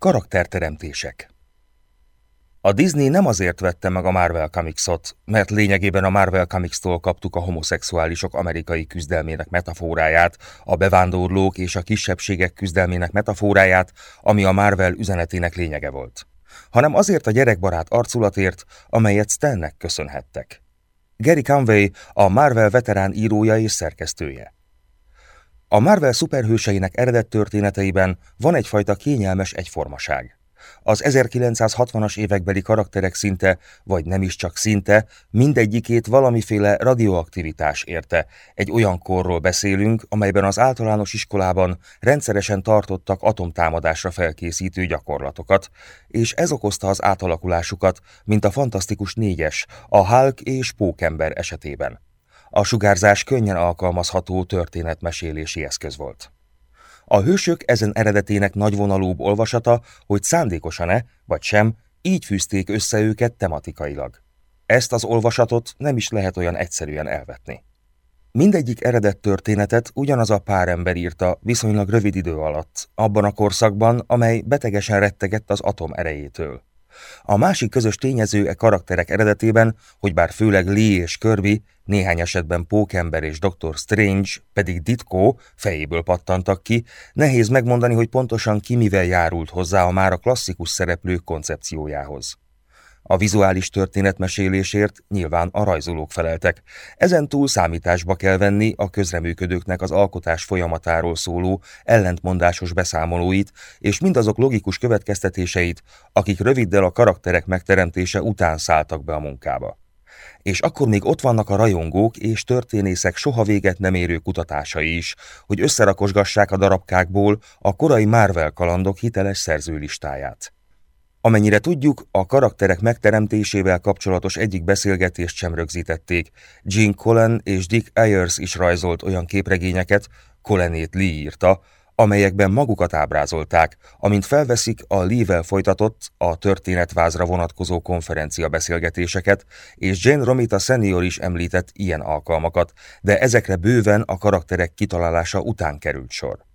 Karakterteremtések A Disney nem azért vette meg a Marvel Comicsot, mert lényegében a Marvel Comics-tól kaptuk a homoszexuálisok amerikai küzdelmének metaforáját, a bevándorlók és a kisebbségek küzdelmének metaforáját, ami a Marvel üzenetének lényege volt, hanem azért a gyerekbarát arculatért, amelyet Stannek köszönhettek. Gary Conway a Marvel veterán írója és szerkesztője. A Marvel szuperhőseinek eredet történeteiben van egyfajta kényelmes egyformaság. Az 1960-as évekbeli karakterek szinte, vagy nem is csak szinte, mindegyikét valamiféle radioaktivitás érte. Egy olyan korról beszélünk, amelyben az általános iskolában rendszeresen tartottak atomtámadásra felkészítő gyakorlatokat, és ez okozta az átalakulásukat, mint a Fantasztikus négyes, a Hulk és Pókember esetében. A sugárzás könnyen alkalmazható történetmesélési eszköz volt. A hősök ezen eredetének nagyvonalúbb olvasata, hogy szándékosan-e, vagy sem, így fűzték össze őket tematikailag. Ezt az olvasatot nem is lehet olyan egyszerűen elvetni. Mindegyik eredet történetet ugyanaz a pár ember írta viszonylag rövid idő alatt, abban a korszakban, amely betegesen rettegett az atom erejétől. A másik közös tényező e karakterek eredetében, hogy bár főleg Lee és Kirby, néhány esetben Pókember és Dr. Strange, pedig Ditko fejéből pattantak ki, nehéz megmondani, hogy pontosan ki mivel járult hozzá a már a klasszikus szereplők koncepciójához. A vizuális történetmesélésért nyilván a rajzolók feleltek. Ezen túl számításba kell venni a közreműködőknek az alkotás folyamatáról szóló, ellentmondásos beszámolóit, és mindazok logikus következtetéseit, akik röviddel a karakterek megteremtése után szálltak be a munkába. És akkor még ott vannak a rajongók és történészek soha véget nem érő kutatásai is, hogy összerakosgassák a darabkákból a korai Marvel kalandok hiteles szerzőlistáját. Amennyire tudjuk, a karakterek megteremtésével kapcsolatos egyik beszélgetést sem rögzítették. Gene Colan és Dick Ayers is rajzolt olyan képregényeket, Colanét Lee írta, amelyekben magukat ábrázolták, amint felveszik a Lee-vel folytatott, a történetvázra vonatkozó konferencia beszélgetéseket, és Jane Romita senior is említett ilyen alkalmakat, de ezekre bőven a karakterek kitalálása után került sor.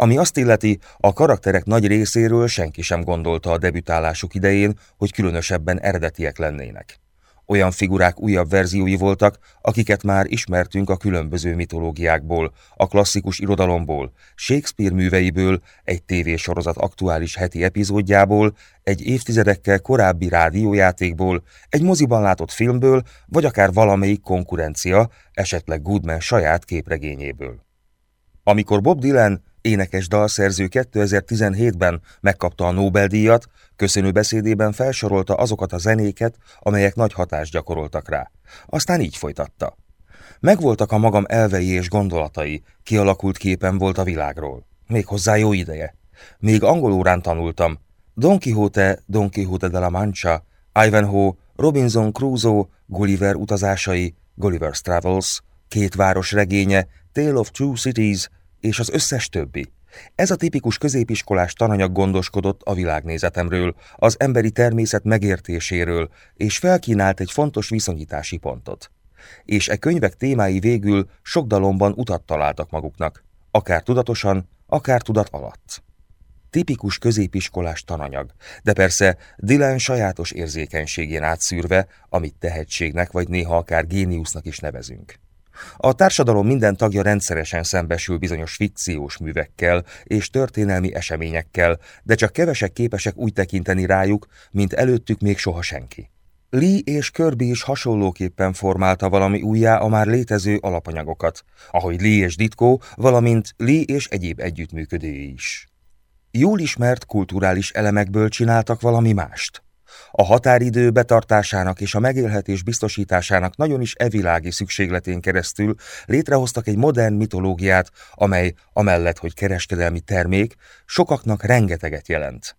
Ami azt illeti, a karakterek nagy részéről senki sem gondolta a debütálásuk idején, hogy különösebben eredetiek lennének. Olyan figurák újabb verziói voltak, akiket már ismertünk a különböző mitológiákból, a klasszikus irodalomból, Shakespeare műveiből, egy tévésorozat aktuális heti epizódjából, egy évtizedekkel korábbi rádiójátékból, egy moziban látott filmből, vagy akár valamelyik konkurencia, esetleg Goodman saját képregényéből. Amikor Bob Dylan énekes dalszerző 2017-ben megkapta a Nobel-díjat, köszönő beszédében felsorolta azokat a zenéket, amelyek nagy hatást gyakoroltak rá. Aztán így folytatta. Megvoltak a magam elvei és gondolatai, kialakult képen volt a világról. Méghozzá jó ideje. Még angol órán tanultam. Don Quixote, Don Quixote de la Mancha, Ivanhoe, Robinson Crusoe, Gulliver utazásai, Gulliver's Travels, két város regénye, Tale of Two Cities, és az összes többi. Ez a tipikus középiskolás tananyag gondoskodott a világnézetemről, az emberi természet megértéséről, és felkínált egy fontos viszonyítási pontot. És e könyvek témái végül sok dalomban utat találtak maguknak, akár tudatosan, akár tudat alatt. Tipikus középiskolás tananyag, de persze Dylan sajátos érzékenységén átszűrve, amit tehetségnek vagy néha akár géniusznak is nevezünk. A társadalom minden tagja rendszeresen szembesül bizonyos fikciós művekkel és történelmi eseményekkel, de csak kevesek képesek úgy tekinteni rájuk, mint előttük még soha senki. Lee és Kirby is hasonlóképpen formálta valami újjá a már létező alapanyagokat, ahogy Lee és Ditko, valamint Lee és egyéb együttműködői is. Jól ismert kulturális elemekből csináltak valami mást. A határidő betartásának és a megélhetés biztosításának nagyon is evilági szükségletén keresztül létrehoztak egy modern mitológiát, amely, amellett, hogy kereskedelmi termék, sokaknak rengeteget jelent.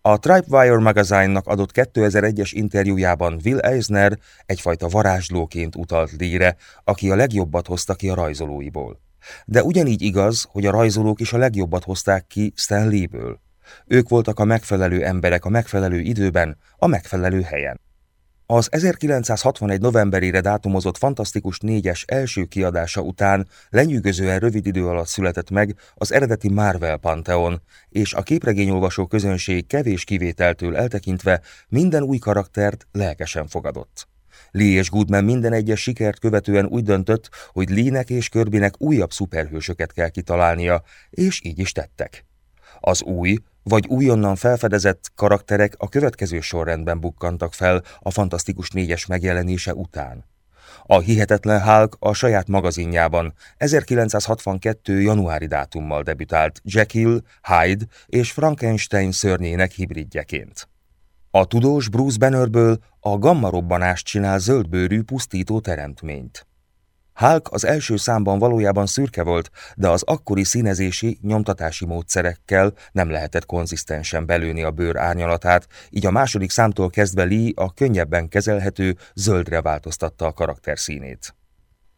A Tripewire magazine-nak adott 2001-es interjújában Will Eisner egyfajta varázslóként utalt Lee-re, aki a legjobbat hozta ki a rajzolóiból. De ugyanígy igaz, hogy a rajzolók is a legjobbat hozták ki Stan Lee-ből. Ők voltak a megfelelő emberek a megfelelő időben, a megfelelő helyen. Az 1961. novemberére dátumozott Fantasztikus négyes első kiadása után lenyűgözően rövid idő alatt született meg az eredeti Marvel Pantheon, és a képregényolvasó közönség kevés kivételtől eltekintve minden új karaktert lelkesen fogadott. Lee és Goodman minden egyes sikert követően úgy döntött, hogy Lee-nek és Kirbynek újabb szuperhősöket kell kitalálnia, és így is tettek. Az új, vagy újonnan felfedezett karakterek a következő sorrendben bukkantak fel a Fantasztikus négyes megjelenése után. A Hihetetlen Hulk a saját magazinjában 1962. januári dátummal debütált Jekyll, Hyde és Frankenstein szörnyének hibridjeként. A tudós Bruce Bannerből a gamma robbanást csinál zöldbőrű pusztító teremtményt. Hulk az első számban valójában szürke volt, de az akkori színezési, nyomtatási módszerekkel nem lehetett konzisztensen belőni a bőr árnyalatát, így a második számtól kezdve Lee a könnyebben kezelhető zöldre változtatta a karakter színét.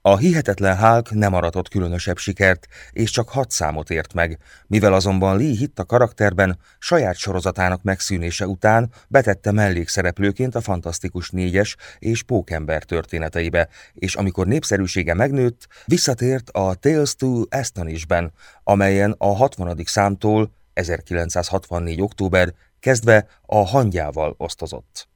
A hihetetlen Hulk nem aratott különösebb sikert, és csak hat számot ért meg, mivel azonban Lee hitt a karakterben, saját sorozatának megszűnése után betette mellékszereplőként a Fantasztikus négyes és Pókember történeteibe, és amikor népszerűsége megnőtt, visszatért a Tales to Astonisben, amelyen a 60. számtól 1964. október kezdve a hangyával osztozott.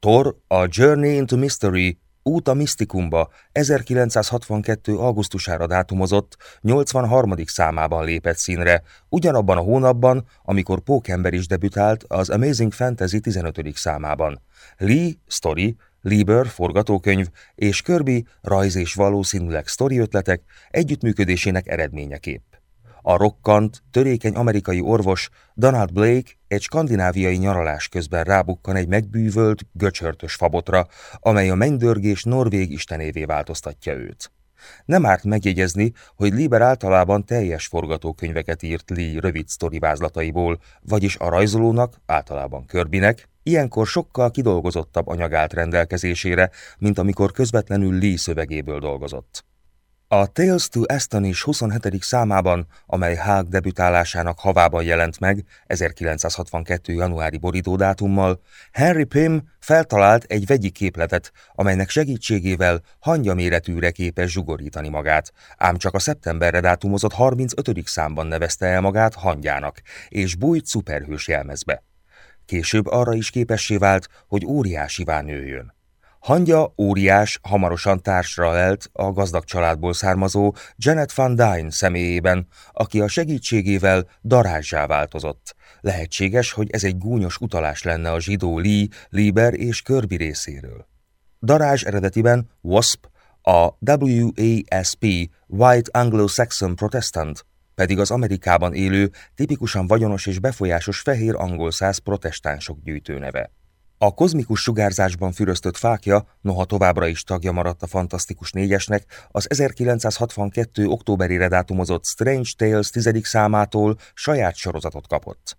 Thor a Journey into Mystery Út a Misztikumba 1962. augusztusára dátumozott 83. számában lépett színre, ugyanabban a hónapban, amikor Pókember is debütált az Amazing Fantasy 15. számában. Lee, Story, Lieber, forgatókönyv és Kirby, rajz és valószínűleg sztori ötletek együttműködésének eredményeképp. A rokkant, törékeny amerikai orvos Donald Blake egy skandináviai nyaralás közben rábukkan egy megbűvölt, göcsörtös fabotra, amely a mennydörgés norvég istenévé változtatja őt. Nem árt megjegyezni, hogy Lieber általában teljes forgatókönyveket írt Lee rövid sztori vázlataiból, vagyis a rajzolónak, általában Körbinek, ilyenkor sokkal kidolgozottabb anyag rendelkezésére, mint amikor közvetlenül Lee szövegéből dolgozott. A Tales to Astonis 27. számában, amely Haag debütálásának havában jelent meg, 1962. januári borítódátummal, Henry Pym feltalált egy vegyi képletet, amelynek segítségével hangya méretűre képes zsugorítani magát, ám csak a szeptemberre dátumozott 35. számban nevezte el magát hangyának, és bújt szuperhős jelmezbe. Később arra is képessé vált, hogy óriásivá nőjön. Hangya óriás, hamarosan társra lelt a gazdag családból származó Janet Van Dyne személyében, aki a segítségével darázsá változott. Lehetséges, hogy ez egy gúnyos utalás lenne a zsidó Lee, Lieber és Kirby részéről. Darázs eredetiben WASP, a WASP, White Anglo-Saxon Protestant, pedig az Amerikában élő, tipikusan vagyonos és befolyásos fehér angol száz protestánsok gyűjtőneve. A kozmikus sugárzásban füröztött fákja, noha továbbra is tagja maradt a Fantasztikus négyesnek, az 1962. októberére dátumozott Strange Tales tizedik számától saját sorozatot kapott.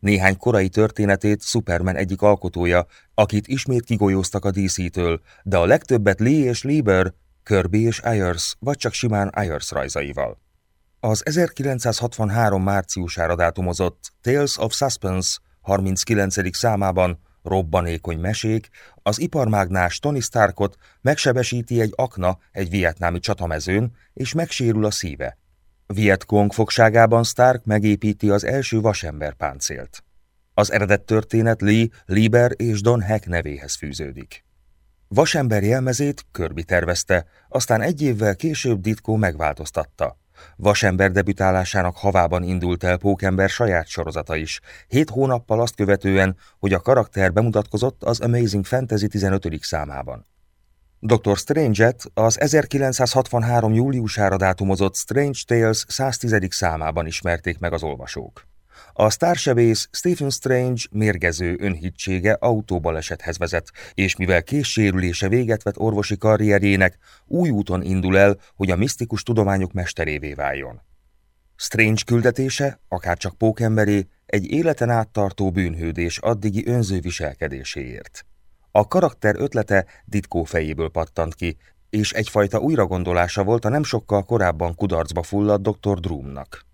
Néhány korai történetét Superman egyik alkotója, akit ismét kigolyóztak a DC-től, de a legtöbbet Lee és Lieber, Kirby és Ayers, vagy csak simán Ayers rajzaival. Az 1963. márciusára dátumozott Tales of Suspense 39. számában robbanékony mesék, az iparmágnás Tony Starkot megsebesíti egy akna egy vietnámi csatamezőn, és megsérül a szíve. Vietkong fogságában Stark megépíti az első vasember páncélt. Az eredet történet Lee, Lieber és Don Heck nevéhez fűződik. Vasember jelmezét Kirby tervezte, aztán egy évvel később Ditko megváltoztatta. Vasember debütálásának havában indult el Pókember saját sorozata is, hét hónappal azt követően, hogy a karakter bemutatkozott az Amazing Fantasy 15. számában. Dr. Strange-et az 1963. júliusára dátumozott Strange Tales 110. számában ismerték meg az olvasók. A sztársebész Stephen Strange mérgező önhitsége autóbalesethez vezet, és mivel késsérülése véget vet orvosi karrierjének, új úton indul el, hogy a misztikus tudományok mesterévé váljon. Strange küldetése, akár csak pókemberé, egy életen áttartó bűnhődés addigi önző viselkedéséért. A karakter ötlete Ditko fejéből pattant ki, és egyfajta újragondolása volt a nem sokkal korábban kudarcba fulladt dr. Droomnak.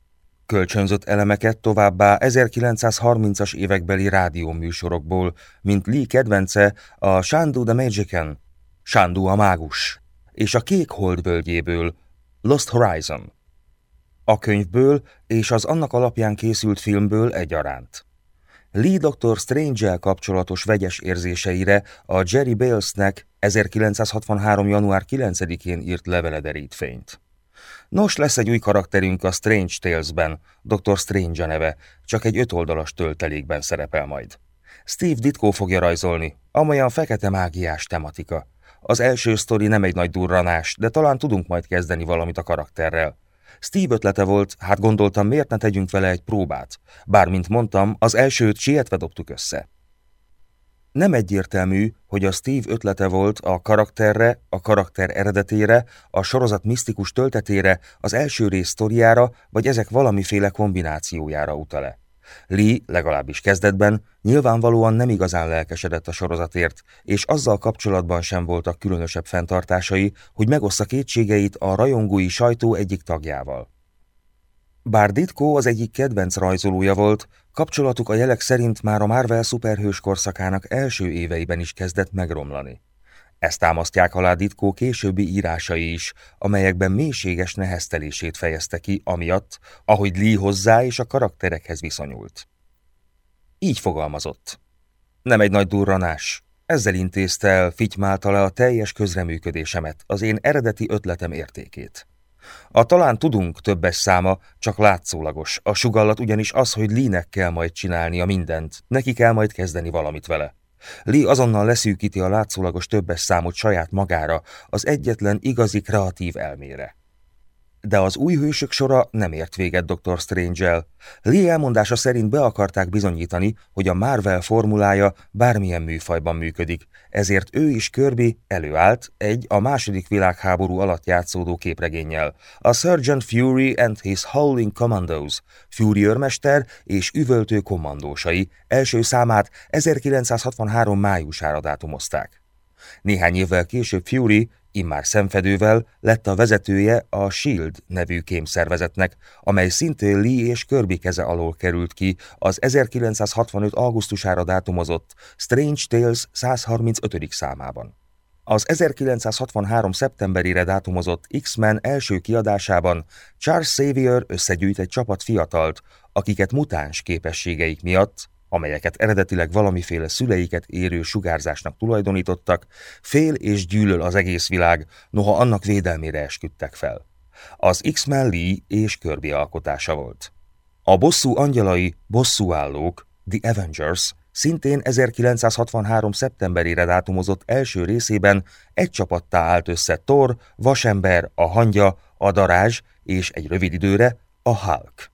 Kölcsönzött elemeket továbbá 1930-as évekbeli rádióműsorokból, mint Lee kedvence a Shandu the Magician, Shandu a mágus, és a Kék Hold völgyéből, Lost Horizon. A könyvből és az annak alapján készült filmből egyaránt. Lee Dr. strange kapcsolatos vegyes érzéseire a Jerry Balesnek 1963. január 9-én írt levele derít fényt. Nos, lesz egy új karakterünk a Strange Tales-ben, Dr. Strange a neve, csak egy ötoldalas töltelékben szerepel majd. Steve Ditko fogja rajzolni, amolyan fekete mágiás tematika. Az első sztori nem egy nagy durranás, de talán tudunk majd kezdeni valamit a karakterrel. Steve ötlete volt, hát gondoltam, miért ne tegyünk vele egy próbát. Bár, mint mondtam, az elsőt sietve dobtuk össze. Nem egyértelmű, hogy a Steve ötlete volt a karakterre, a karakter eredetére, a sorozat misztikus töltetére, az első rész sztoriára, vagy ezek valamiféle kombinációjára utal-e. Lee, legalábbis kezdetben, nyilvánvalóan nem igazán lelkesedett a sorozatért, és azzal kapcsolatban sem voltak különösebb fenntartásai, hogy megossza kétségeit a rajongói sajtó egyik tagjával. Bár Ditko az egyik kedvenc rajzolója volt, kapcsolatuk a jelek szerint már a Marvel szuperhős korszakának első éveiben is kezdett megromlani. Ezt támasztják alá Ditko későbbi írásai is, amelyekben mélységes neheztelését fejezte ki, amiatt, ahogy Lee hozzá és a karakterekhez viszonyult. Így fogalmazott. Nem egy nagy durranás. Ezzel intézte el, fitymálta le a teljes közreműködésemet, az én eredeti ötletem értékét. A talán tudunk többes száma, csak látszólagos. A sugallat ugyanis az, hogy Lee-nek kell majd csinálnia mindent, neki kell majd kezdeni valamit vele. Lee azonnal leszűkíti a látszólagos többes számot saját magára, az egyetlen igazi kreatív elmére. De az új hősök sora nem ért véget Dr. Strange-el. Lee elmondása szerint be akarták bizonyítani, hogy a Marvel formulája bármilyen műfajban működik, ezért ő is Kirby előállt egy a második világháború alatt játszódó képregénnyel. A Sergeant Fury and His Howling Commandos, Fury őrmester és üvöltő kommandósai első számát 1963 májusára dátumozták. Néhány évvel később Fury immár szemfedővel lett a vezetője a SHIELD nevű kémszervezetnek, amely szintén Lee és Kirby keze alól került ki az 1965. augusztusára dátumozott Strange Tales 135. számában. Az 1963. szeptemberére dátumozott X-Men első kiadásában Charles Xavier összegyűjt egy csapat fiatalt, akiket mutáns képességeik miatt amelyeket eredetileg valamiféle szüleiket érő sugárzásnak tulajdonítottak, fél és gyűlöl az egész világ, noha annak védelmére esküdtek fel. Az X-Men Lee és Kirby alkotása volt. A bosszú angyalai, bosszúállók, The Avengers, szintén 1963. szeptemberére dátumozott első részében egy csapattá állt össze Thor, Vasember, a Hangya, a Darázs és egy rövid időre a Hulk.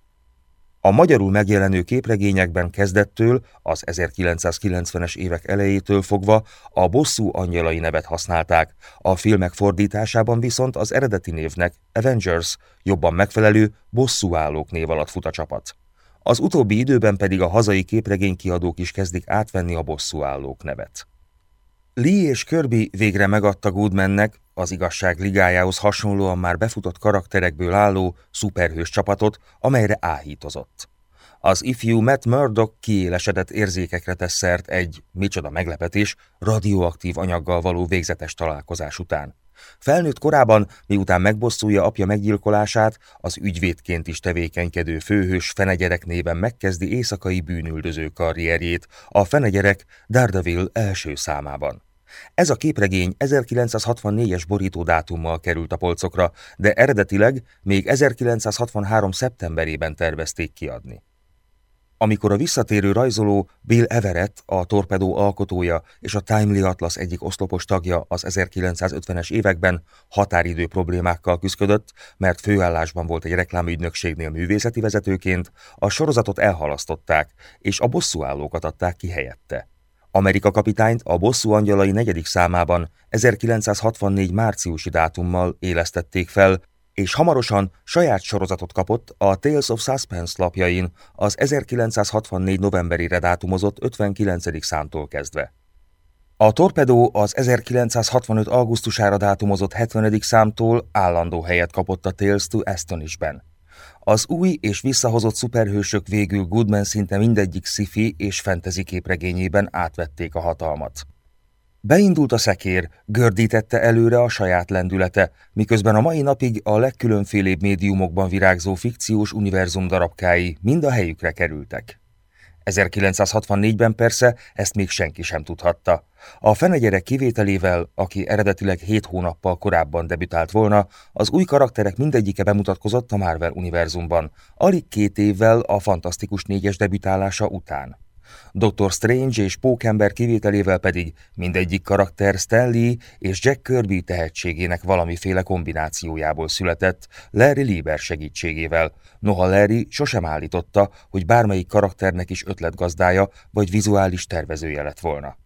A magyarul megjelenő képregényekben kezdettől, az 1990-es évek elejétől fogva a bosszú angyalai nevet használták, a filmek fordításában viszont az eredeti névnek Avengers, jobban megfelelő bosszúállók név alatt fut a csapat. Az utóbbi időben pedig a hazai képregénykiadók is kezdik átvenni a bosszúállók nevet. Lee és Kirby végre megadta Goodmannek, az igazság ligájához hasonlóan már befutott karakterekből álló szuperhős csapatot, amelyre áhítozott. Az ifjú Matt Murdock kiélesedett érzékekre tesz szert egy, micsoda meglepetés, radioaktív anyaggal való végzetes találkozás után. Felnőtt korában, miután megbosszulja apja meggyilkolását, az ügyvédként is tevékenykedő főhős fenegyerek néven megkezdi éjszakai bűnüldöző karrierjét a fenegyerek Daredevil első számában. Ez a képregény 1964-es borító dátummal került a polcokra, de eredetileg még 1963. szeptemberében tervezték kiadni. Amikor a visszatérő rajzoló Bill Everett, a torpedó alkotója és a Timely Atlas egyik oszlopos tagja az 1950-es években határidő problémákkal küzdött, mert főállásban volt egy reklámügynökségnél művészeti vezetőként, a sorozatot elhalasztották, és a bosszúállókat adták ki helyette. Amerika kapitányt a bosszú angyalai negyedik számában 1964 márciusi dátummal élesztették fel, és hamarosan saját sorozatot kapott a Tales of Suspense lapjain az 1964 novemberére dátumozott 59. számtól kezdve. A torpedó az 1965. augusztusára dátumozott 70. számtól állandó helyet kapott a Tales to Astonishben. Az új és visszahozott szuperhősök végül Goodman szinte mindegyik sci és fantasy képregényében átvették a hatalmat. Beindult a szekér, gördítette előre a saját lendülete, miközben a mai napig a legkülönfélébb médiumokban virágzó fikciós univerzum darabkái mind a helyükre kerültek. 1964-ben persze ezt még senki sem tudhatta. A fenegyerek kivételével, aki eredetileg 7 hónappal korábban debütált volna, az új karakterek mindegyike bemutatkozott a Marvel univerzumban, alig két évvel a Fantasztikus négyes debütálása után. Dr. Strange és Pókember kivételével pedig mindegyik karakter Stanley és Jack Kirby tehetségének valamiféle kombinációjából született Larry Lieber segítségével, noha Larry sosem állította, hogy bármelyik karakternek is ötletgazdája vagy vizuális tervezője lett volna.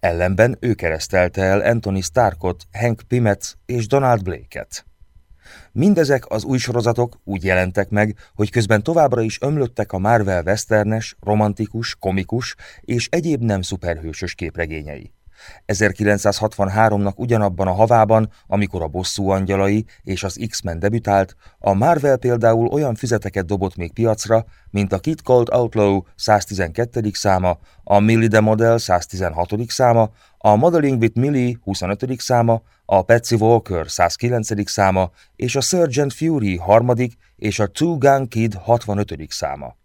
Ellenben ő keresztelte el Anthony Starkot, Hank Pymmet és Donald Blake-et. Mindezek az új sorozatok úgy jelentek meg, hogy közben továbbra is ömlöttek a Marvel westernes, romantikus, komikus és egyéb nem szuperhősös képregényei. 1963-nak ugyanabban a havában, amikor a bosszú angyalai és az X-Men debütált, a Marvel például olyan füzeteket dobott még piacra, mint a Kid Cold Outlaw 112. száma, a Millie the Model 116. száma, a Modeling with Millie 25. száma, a Patsy Walker 109. száma és a Sergeant Fury harmadik és a Two Gun Kid 65. száma.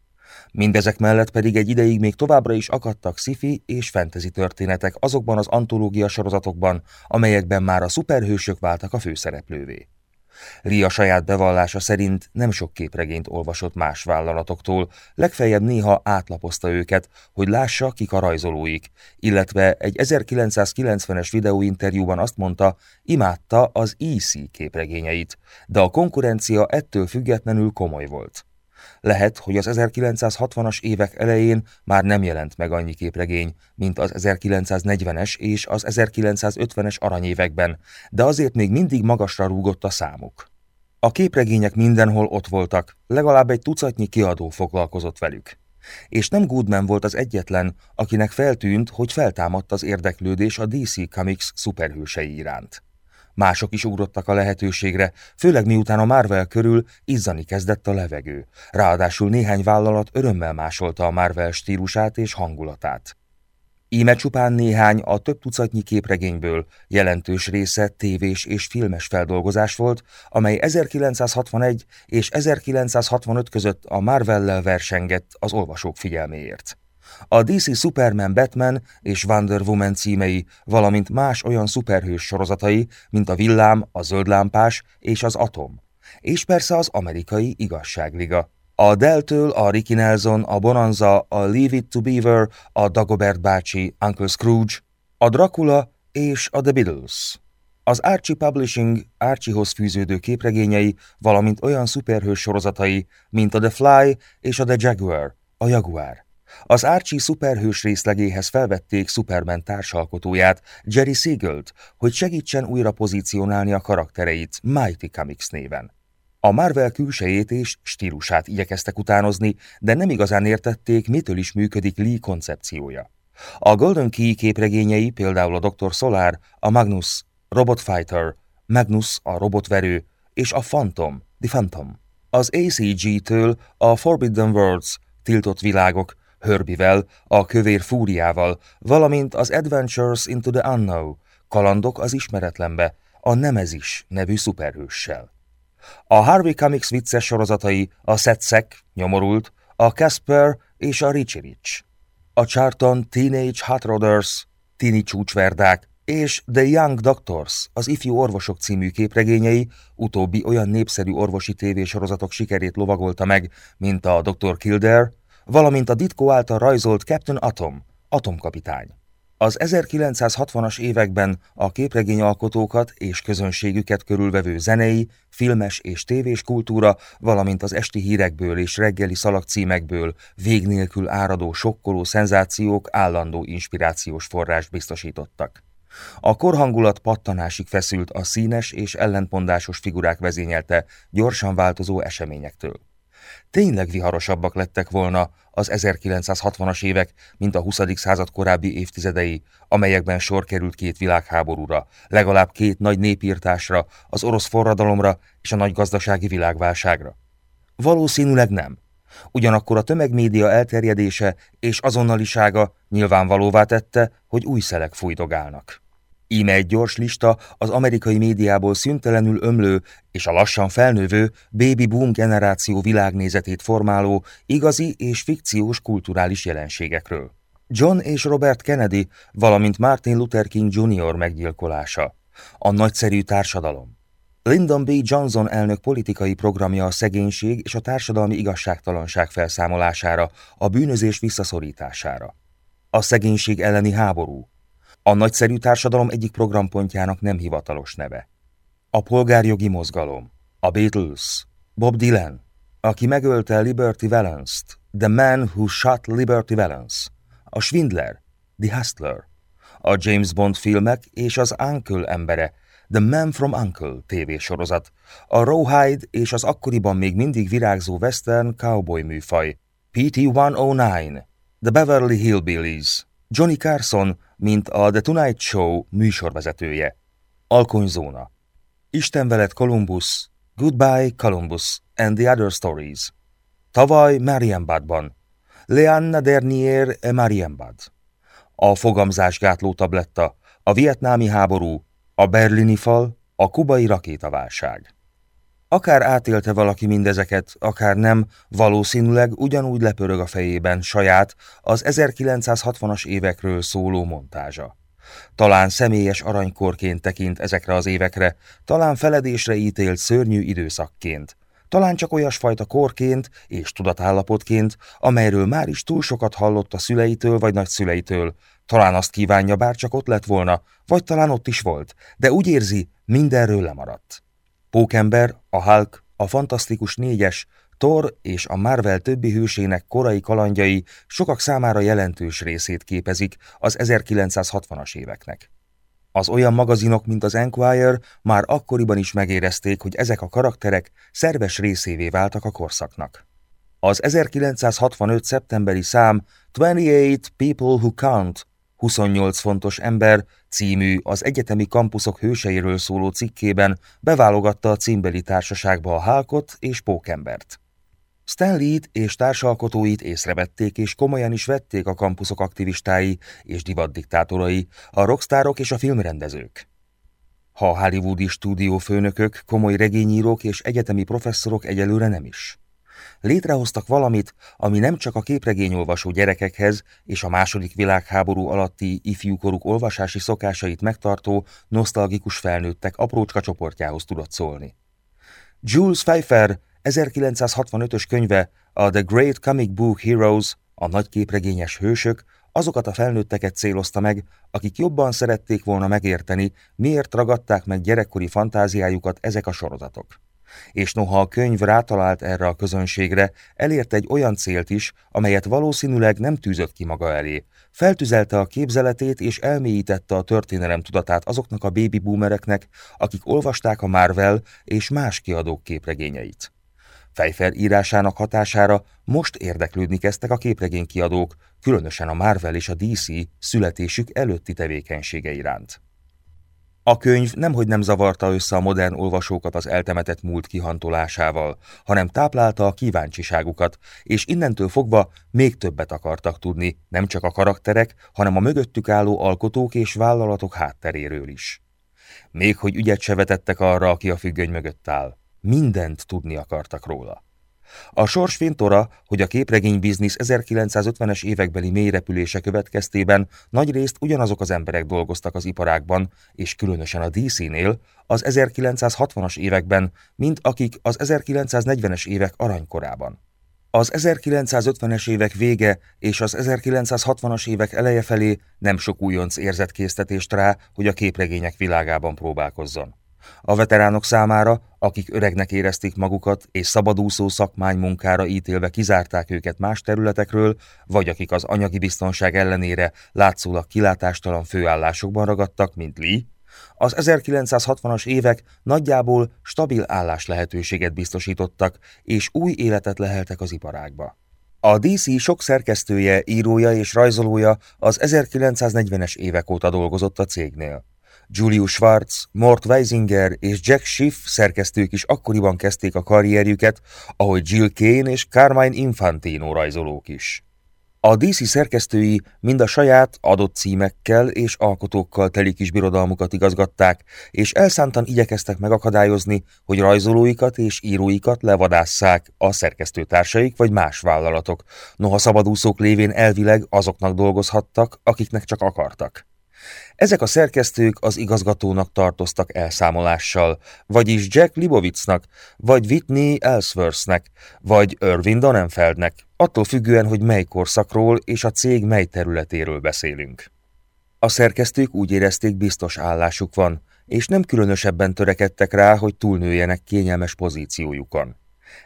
Mindezek mellett pedig egy ideig még továbbra is akadtak sci és fantasy történetek azokban az antológia sorozatokban, amelyekben már a szuperhősök váltak a főszereplővé. Ria saját bevallása szerint nem sok képregényt olvasott más vállalatoktól, legfeljebb néha átlapozta őket, hogy lássa, kik a rajzolóik, illetve egy 1990-es videóinterjúban azt mondta, imádta az EC képregényeit, de a konkurencia ettől függetlenül komoly volt. Lehet, hogy az 1960-as évek elején már nem jelent meg annyi képregény, mint az 1940-es és az 1950-es aranyévekben, de azért még mindig magasra rúgott a számuk. A képregények mindenhol ott voltak, legalább egy tucatnyi kiadó foglalkozott velük. És nem Goodman volt az egyetlen, akinek feltűnt, hogy feltámadt az érdeklődés a DC Comics szuperhősei iránt. Mások is ugrottak a lehetőségre, főleg miután a Marvel körül izzani kezdett a levegő. Ráadásul néhány vállalat örömmel másolta a Marvel stílusát és hangulatát. Íme csupán néhány a több tucatnyi képregényből jelentős része tévés és filmes feldolgozás volt, amely 1961 és 1965 között a Marvellel versengett az olvasók figyelméért. A DC Superman Batman és Wonder Woman címei, valamint más olyan szuperhős sorozatai, mint a Villám, a Zöldlámpás és az Atom. És persze az amerikai Igazságliga. A Deltől a Ricky Nelson, a Bonanza, a Leave It to Beaver, a Dagobert bácsi, Uncle Scrooge, a Dracula és a The Beatles. Az Archie Publishing Archiehoz fűződő képregényei, valamint olyan szuperhős sorozatai, mint a The Fly és a The Jaguar, a Jaguar. Az Archie szuperhős részlegéhez felvették Superman társalkotóját, Jerry Siegelt, hogy segítsen újra pozícionálni a karaktereit Mighty Comics néven. A Marvel külsejét és stílusát igyekeztek utánozni, de nem igazán értették, mitől is működik Lee koncepciója. A Golden Key képregényei, például a Dr. Solar, a Magnus, Robot Fighter, Magnus a robotverő és a Phantom, The Phantom. Az ACG-től a Forbidden Worlds, tiltott világok, Hörbivel, a kövér fúriával, valamint az Adventures into the Unknown, kalandok az ismeretlenbe, a Nemezis nevű szuperhőssel. A Harvey Comics vicces sorozatai a Setsek, nyomorult, a Casper és a Richie Rich. A Charlton Teenage Hot Rodders, Tini csúcsverdák és The Young Doctors, az ifjú orvosok című képregényei, utóbbi olyan népszerű orvosi tévésorozatok sikerét lovagolta meg, mint a Dr. Kildare, valamint a Ditko által rajzolt Captain Atom, atomkapitány. Az 1960-as években a képregényalkotókat és közönségüket körülvevő zenei, filmes és tévés kultúra, valamint az esti hírekből és reggeli szalagcímekből vég nélkül áradó sokkoló szenzációk állandó inspirációs forrást biztosítottak. A korhangulat pattanásig feszült a színes és ellentmondásos figurák vezényelte gyorsan változó eseményektől tényleg viharosabbak lettek volna az 1960-as évek, mint a 20. század korábbi évtizedei, amelyekben sor került két világháborúra, legalább két nagy népírtásra, az orosz forradalomra és a nagy gazdasági világválságra. Valószínűleg nem. Ugyanakkor a tömegmédia elterjedése és azonnalisága nyilvánvalóvá tette, hogy új szelek fújdogálnak. Íme egy gyors lista az amerikai médiából szüntelenül ömlő és a lassan felnövő baby boom generáció világnézetét formáló igazi és fikciós kulturális jelenségekről. John és Robert Kennedy, valamint Martin Luther King Jr. meggyilkolása. A nagyszerű társadalom. Lyndon B. Johnson elnök politikai programja a szegénység és a társadalmi igazságtalanság felszámolására, a bűnözés visszaszorítására. A szegénység elleni háború. A nagyszerű társadalom egyik programpontjának nem hivatalos neve. A polgárjogi mozgalom. A Beatles. Bob Dylan, aki megölte Liberty Valance-t. The Man Who Shot Liberty Valance. A Schwindler. The Hustler. A James Bond filmek és az Uncle embere, The Man from Uncle tévésorozat, a Rawhide és az akkoriban még mindig virágzó western cowboy műfaj, PT-109, The Beverly Hillbillies, Johnny Carson, mint a The Tonight Show műsorvezetője, Alkonyzóna, Isten veled Columbus, Goodbye Columbus and the Other Stories, tavaly Marienbadban, Leanna Dernier e Marienbad, a fogamzásgátló tabletta, a vietnámi háború, a berlini fal, a kubai rakétaválság. Akár átélte valaki mindezeket, akár nem, valószínűleg ugyanúgy lepörög a fejében saját, az 1960-as évekről szóló montázsa. Talán személyes aranykorként tekint ezekre az évekre, talán feledésre ítélt szörnyű időszakként, talán csak olyasfajta korként és tudatállapotként, amelyről már is túl sokat hallott a szüleitől vagy nagyszüleitől, talán azt kívánja, bár csak ott lett volna, vagy talán ott is volt, de úgy érzi, mindenről lemaradt. Pókember, a Hulk, a Fantasztikus Négyes, Thor és a Marvel többi hősének korai kalandjai sokak számára jelentős részét képezik az 1960-as éveknek. Az olyan magazinok, mint az Enquirer már akkoriban is megérezték, hogy ezek a karakterek szerves részévé váltak a korszaknak. Az 1965. szeptemberi szám 28 People Who Count 28 fontos ember című az egyetemi kampuszok hőseiről szóló cikkében beválogatta a címbeli társaságba a Hálkot és Pókembert. Stanley-t és társalkotóit észrevették és komolyan is vették a kampuszok aktivistái és divatdiktátorai, a rockstárok és a filmrendezők. Ha a hollywoodi stúdiófőnökök, komoly regényírók és egyetemi professzorok egyelőre nem is. Létrehoztak valamit, ami nem csak a képregényolvasó gyerekekhez és a második világháború alatti ifjúkoruk olvasási szokásait megtartó, nosztalgikus felnőttek aprócska csoportjához tudott szólni. Jules Pfeiffer 1965-ös könyve a The Great Comic Book Heroes, a nagyképregényes hősök, azokat a felnőtteket célozta meg, akik jobban szerették volna megérteni, miért ragadták meg gyerekkori fantáziájukat ezek a sorozatok és noha a könyv rátalált erre a közönségre, elért egy olyan célt is, amelyet valószínűleg nem tűzött ki maga elé. Feltüzelte a képzeletét és elmélyítette a történelem tudatát azoknak a baby boomereknek, akik olvasták a Marvel és más kiadók képregényeit. Fejfer írásának hatására most érdeklődni kezdtek a képregénykiadók, különösen a Marvel és a DC születésük előtti tevékenysége iránt. A könyv nemhogy nem zavarta össze a modern olvasókat az eltemetett múlt kihantolásával, hanem táplálta a kíváncsiságukat, és innentől fogva még többet akartak tudni, nem csak a karakterek, hanem a mögöttük álló alkotók és vállalatok hátteréről is. Még hogy ügyet se vetettek arra, aki a függöny mögött áll. Mindent tudni akartak róla. A sors fintora, hogy a képregény biznisz 1950-es évekbeli mélyrepülése következtében nagyrészt ugyanazok az emberek dolgoztak az iparákban, és különösen a DC-nél, az 1960-as években, mint akik az 1940-es évek aranykorában. Az 1950-es évek vége és az 1960-as évek eleje felé nem sok újonc érzett késztetést rá, hogy a képregények világában próbálkozzon. A veteránok számára, akik öregnek érezték magukat és szabadúszó szakmány munkára ítélve kizárták őket más területekről, vagy akik az anyagi biztonság ellenére látszólag kilátástalan főállásokban ragadtak, mint Lee, az 1960-as évek nagyjából stabil állás lehetőséget biztosítottak, és új életet leheltek az iparágba. A DC sok szerkesztője, írója és rajzolója az 1940-es évek óta dolgozott a cégnél. Julius Schwartz, Mort Weisinger és Jack Schiff szerkesztők is akkoriban kezdték a karrierjüket, ahogy Jill Kane és Carmine Infantino rajzolók is. A DC szerkesztői mind a saját adott címekkel és alkotókkal teli kis birodalmukat igazgatták, és elszántan igyekeztek megakadályozni, hogy rajzolóikat és íróikat levadásszák a szerkesztőtársaik vagy más vállalatok, noha szabadúszók lévén elvileg azoknak dolgozhattak, akiknek csak akartak. Ezek a szerkesztők az igazgatónak tartoztak elszámolással, vagyis Jack Libovitznak, vagy Whitney Ellsworthnek, vagy Irving Donenfeldnek, attól függően, hogy mely korszakról és a cég mely területéről beszélünk. A szerkesztők úgy érezték, biztos állásuk van, és nem különösebben törekedtek rá, hogy túlnőjenek kényelmes pozíciójukon.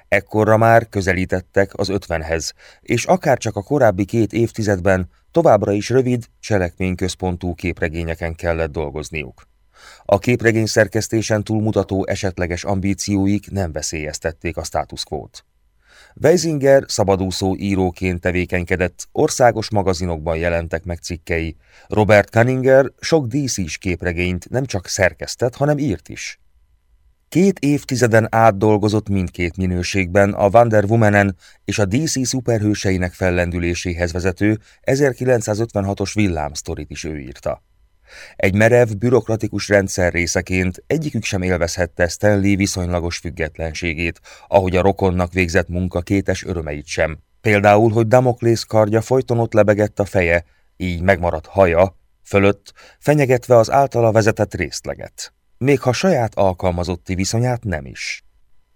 Ekkorra már közelítettek az ötvenhez, és akárcsak a korábbi két évtizedben továbbra is rövid, cselekményközpontú képregényeken kellett dolgozniuk. A képregény szerkesztésen túlmutató esetleges ambícióik nem veszélyeztették a status quo-t. Weisinger szabadúszó íróként tevékenykedett, országos magazinokban jelentek meg cikkei. Robert Cunninger sok DC-s képregényt nem csak szerkesztett, hanem írt is. Két évtizeden át dolgozott mindkét minőségben a Wonder Womanen és a DC szuperhőseinek fellendüléséhez vezető 1956-os villámsztorit is ő írta. Egy merev, bürokratikus rendszer részeként egyikük sem élvezhette Stanley viszonylagos függetlenségét, ahogy a rokonnak végzett munka kétes örömeit sem. Például, hogy Damoklész kardja folyton ott lebegett a feje, így megmaradt haja, fölött, fenyegetve az általa vezetett részleget még ha saját alkalmazotti viszonyát nem is.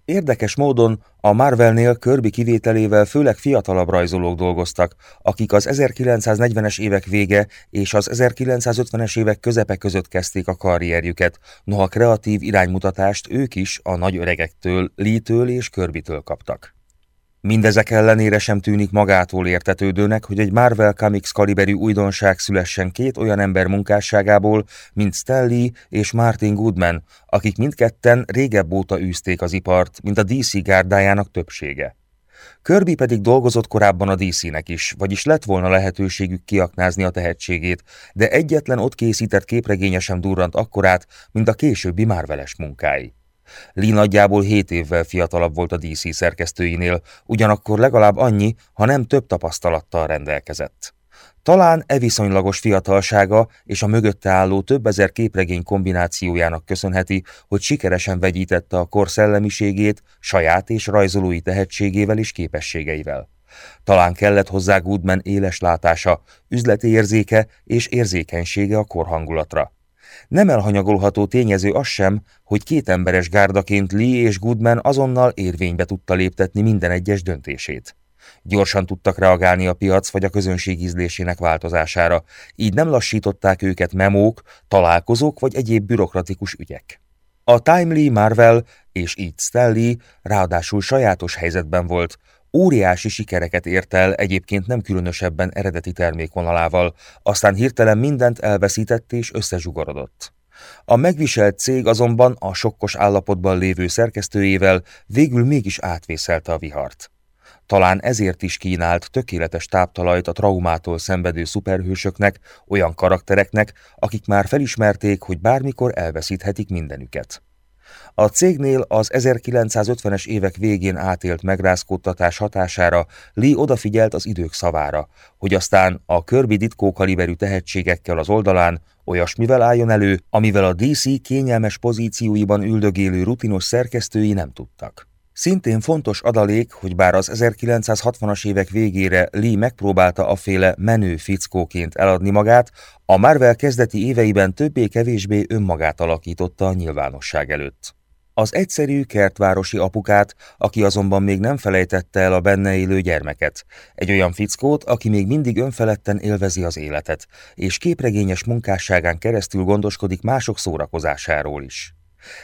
Érdekes módon a Marvelnél Kirby kivételével főleg fiatalabb rajzolók dolgoztak, akik az 1940-es évek vége és az 1950-es évek közepe között kezdték a karrierjüket, noha kreatív iránymutatást ők is a nagy öregektől, Lee-től és Kirby-től kaptak. Mindezek ellenére sem tűnik magától értetődőnek, hogy egy Marvel Comics kaliberű újdonság szülessen két olyan ember munkásságából, mint Stanley és Martin Goodman, akik mindketten régebb óta űzték az ipart, mint a DC gárdájának többsége. Kirby pedig dolgozott korábban a DC-nek is, vagyis lett volna lehetőségük kiaknázni a tehetségét, de egyetlen ott készített képregénye sem durrant akkorát, mint a későbbi Marveles munkái. Lee nagyjából 7 évvel fiatalabb volt a DC szerkesztőinél, ugyanakkor legalább annyi, ha nem több tapasztalattal rendelkezett. Talán e viszonylagos fiatalsága és a mögötte álló több ezer képregény kombinációjának köszönheti, hogy sikeresen vegyítette a kor szellemiségét saját és rajzolói tehetségével és képességeivel. Talán kellett hozzá Goodman éles látása, üzleti érzéke és érzékenysége a korhangulatra. Nem elhanyagolható tényező az sem, hogy két emberes gárdaként Lee és Goodman azonnal érvénybe tudta léptetni minden egyes döntését. Gyorsan tudtak reagálni a piac vagy a közönség ízlésének változására, így nem lassították őket memók, találkozók vagy egyéb bürokratikus ügyek. A Timely Marvel és így Stanley ráadásul sajátos helyzetben volt, Óriási sikereket ért el egyébként nem különösebben eredeti termékvonalával, aztán hirtelen mindent elveszített és összezsugorodott. A megviselt cég azonban a sokkos állapotban lévő szerkesztőjével végül mégis átvészelte a vihart. Talán ezért is kínált tökéletes táptalajt a traumától szenvedő szuperhősöknek, olyan karaktereknek, akik már felismerték, hogy bármikor elveszíthetik mindenüket. A cégnél az 1950-es évek végén átélt megrázkódtatás hatására Lee odafigyelt az idők szavára, hogy aztán a Kirby Ditko kaliberű tehetségekkel az oldalán olyasmivel álljon elő, amivel a DC kényelmes pozícióiban üldögélő rutinos szerkesztői nem tudtak. Szintén fontos adalék, hogy bár az 1960-as évek végére Lee megpróbálta a féle menő fickóként eladni magát, a Marvel kezdeti éveiben többé-kevésbé önmagát alakította a nyilvánosság előtt. Az egyszerű kertvárosi apukát, aki azonban még nem felejtette el a benne élő gyermeket. Egy olyan fickót, aki még mindig önfeledten élvezi az életet, és képregényes munkásságán keresztül gondoskodik mások szórakozásáról is.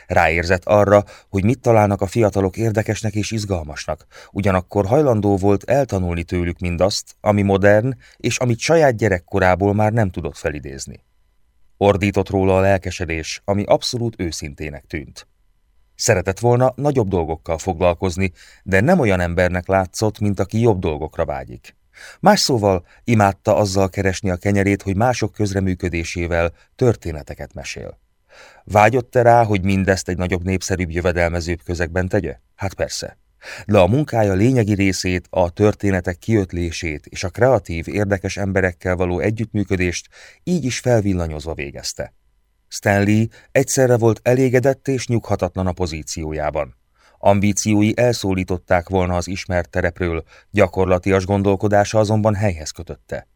Ráérzett arra, hogy mit találnak a fiatalok érdekesnek és izgalmasnak, ugyanakkor hajlandó volt eltanulni tőlük mindazt, ami modern, és amit saját gyerekkorából már nem tudott felidézni. Ordított róla a lelkesedés, ami abszolút őszintének tűnt. Szeretett volna nagyobb dolgokkal foglalkozni, de nem olyan embernek látszott, mint aki jobb dolgokra vágyik. Más szóval imádta azzal keresni a kenyerét, hogy mások közreműködésével történeteket mesél. Vágyott-e rá, hogy mindezt egy nagyobb népszerűbb jövedelmezőbb közegben tegye? Hát persze. De a munkája lényegi részét, a történetek kiötlését és a kreatív, érdekes emberekkel való együttműködést így is felvillanyozva végezte. Stanley egyszerre volt elégedett és nyughatatlan a pozíciójában. Ambíciói elszólították volna az ismert terepről, gyakorlatias gondolkodása azonban helyhez kötötte.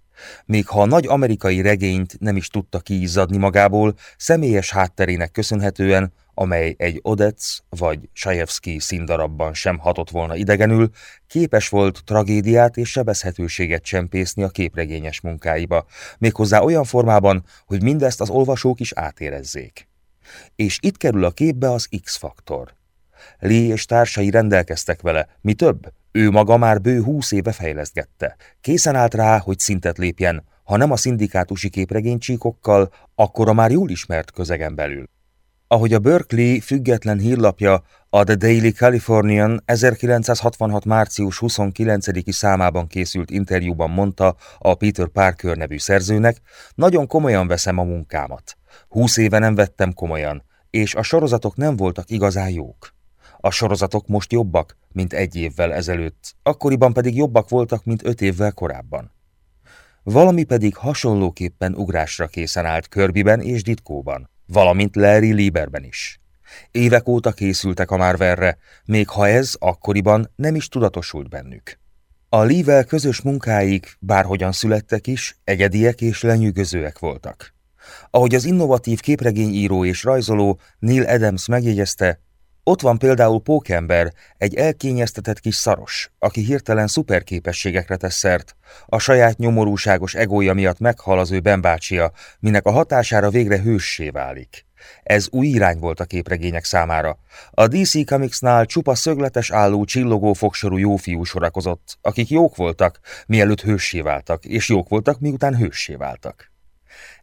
Még ha a nagy amerikai regényt nem is tudta kiizzadni magából, személyes hátterének köszönhetően, amely egy Odetz vagy Sajevski színdarabban sem hatott volna idegenül, képes volt tragédiát és sebezhetőséget csempészni a képregényes munkáiba, méghozzá olyan formában, hogy mindezt az olvasók is átérezzék. És itt kerül a képbe az X-faktor. Lee és társai rendelkeztek vele, mi több, ő maga már bő húsz éve fejlesztgette. Készen állt rá, hogy szintet lépjen, ha nem a szindikátusi képregénycsíkokkal, akkor a már jól ismert közegen belül. Ahogy a Berkeley független hírlapja a The Daily Californian 1966. március 29-i számában készült interjúban mondta a Peter Parker nevű szerzőnek, nagyon komolyan veszem a munkámat. Húsz éve nem vettem komolyan, és a sorozatok nem voltak igazán jók. A sorozatok most jobbak, mint egy évvel ezelőtt, akkoriban pedig jobbak voltak, mint öt évvel korábban. Valami pedig hasonlóképpen ugrásra készen állt Körbiben és Ditkóban, valamint Larry Lieberben is. Évek óta készültek a Marvelre, még ha ez akkoriban nem is tudatosult bennük. A Lee-vel közös munkáik, bárhogyan születtek is, egyediek és lenyűgözőek voltak. Ahogy az innovatív képregényíró és rajzoló Neil Adams megjegyezte, ott van például Pókember, egy elkényeztetett kis szaros, aki hirtelen szuperképességekre tesz szert. A saját nyomorúságos egója miatt meghal az ő bembácsia, minek a hatására végre hőssé válik. Ez új irány volt a képregények számára. A DC Comicsnál csupa szögletes álló, csillogó fogsorú jófiú sorakozott, akik jók voltak, mielőtt hőssé váltak, és jók voltak, miután hőssé váltak.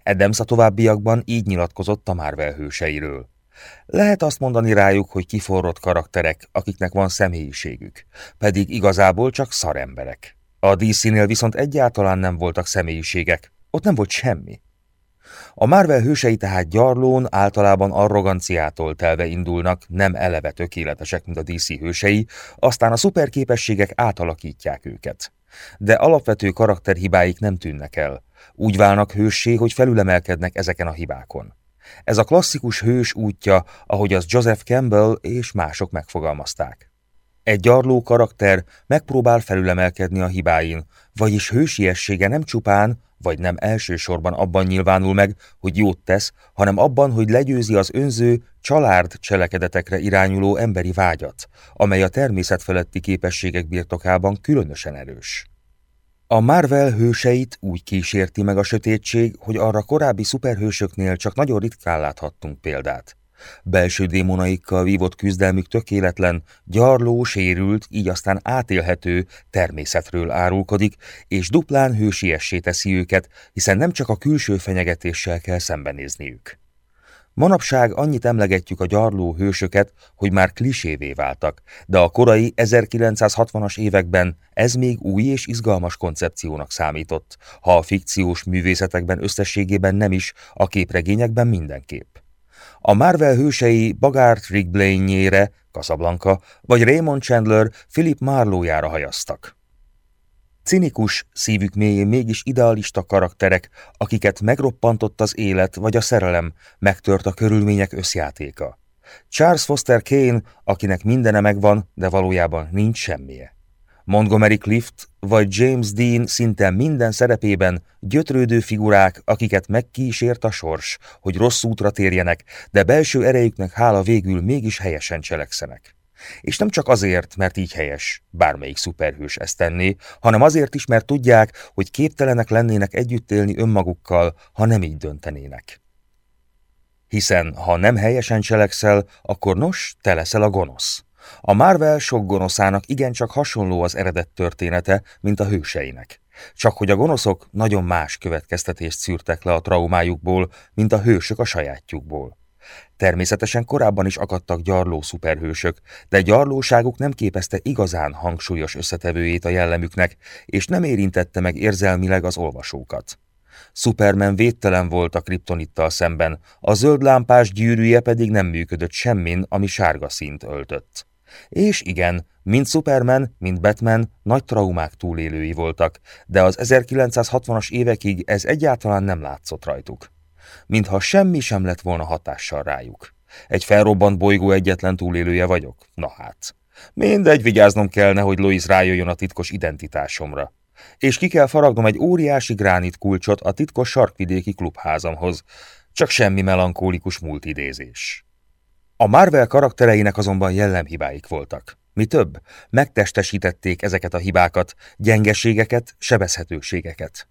Adams a továbbiakban így nyilatkozott a Marvel hőseiről. Lehet azt mondani rájuk, hogy kiforrott karakterek, akiknek van személyiségük, pedig igazából csak szaremberek. A DC-nél viszont egyáltalán nem voltak személyiségek, ott nem volt semmi. A Marvel hősei tehát gyarlón általában arroganciától telve indulnak, nem eleve tökéletesek, mint a DC hősei, aztán a szuperképességek átalakítják őket. De alapvető karakterhibáik nem tűnnek el. Úgy válnak hőssé, hogy felülemelkednek ezeken a hibákon. Ez a klasszikus hős útja, ahogy az Joseph Campbell és mások megfogalmazták. Egy gyarló karakter megpróbál felülemelkedni a hibáin, vagyis hősiessége nem csupán, vagy nem elsősorban abban nyilvánul meg, hogy jót tesz, hanem abban, hogy legyőzi az önző, család cselekedetekre irányuló emberi vágyat, amely a természet feletti képességek birtokában különösen erős. A Marvel hőseit úgy kísérti meg a sötétség, hogy arra korábbi szuperhősöknél csak nagyon ritkán láthattunk példát. Belső démonaikkal vívott küzdelmük tökéletlen, gyarló, sérült, így aztán átélhető természetről árulkodik, és duplán hősiessé teszi őket, hiszen nem csak a külső fenyegetéssel kell szembenézniük. Manapság annyit emlegetjük a gyarló hősöket, hogy már klisévé váltak, de a korai 1960-as években ez még új és izgalmas koncepciónak számított, ha a fikciós művészetekben összességében nem is, a képregényekben mindenképp. A Marvel hősei Bagart Rick Blaine-jére, Casablanca, vagy Raymond Chandler Philip Marlowe-jára hajaztak. Cinikus, szívük mélyén mégis idealista karakterek, akiket megroppantott az élet vagy a szerelem, megtört a körülmények összjátéka. Charles Foster Kane, akinek mindene megvan, de valójában nincs semmije. Montgomery Clift vagy James Dean szinte minden szerepében gyötrődő figurák, akiket megkísért a sors, hogy rossz útra térjenek, de belső erejüknek hála végül mégis helyesen cselekszenek. És nem csak azért, mert így helyes, bármelyik szuperhős ezt tenné, hanem azért is, mert tudják, hogy képtelenek lennének együtt élni önmagukkal, ha nem így döntenének. Hiszen, ha nem helyesen cselekszel, akkor nos, te leszel a gonosz. A Marvel sok gonoszának igencsak hasonló az eredet története, mint a hőseinek. Csak hogy a gonoszok nagyon más következtetést szűrtek le a traumájukból, mint a hősök a sajátjukból. Természetesen korábban is akadtak gyarló szuperhősök, de gyarlóságuk nem képezte igazán hangsúlyos összetevőjét a jellemüknek, és nem érintette meg érzelmileg az olvasókat. Superman védtelen volt a kriptonittal szemben, a zöld lámpás gyűrűje pedig nem működött semmin, ami sárga színt öltött. És igen, mind Superman, mind Batman nagy traumák túlélői voltak, de az 1960-as évekig ez egyáltalán nem látszott rajtuk. Mintha semmi sem lett volna hatással rájuk. Egy felrobbant bolygó egyetlen túlélője vagyok? Na hát. Mindegy, vigyáznom kell, nehogy Lois rájöjjön a titkos identitásomra. És ki kell faragnom egy óriási gránit kulcsot a titkos sarkvidéki klubházamhoz. Csak semmi melankólikus múltidézés. A Marvel karaktereinek azonban jellemhibáik voltak. Mi több, megtestesítették ezeket a hibákat, gyengeségeket, sebezhetőségeket.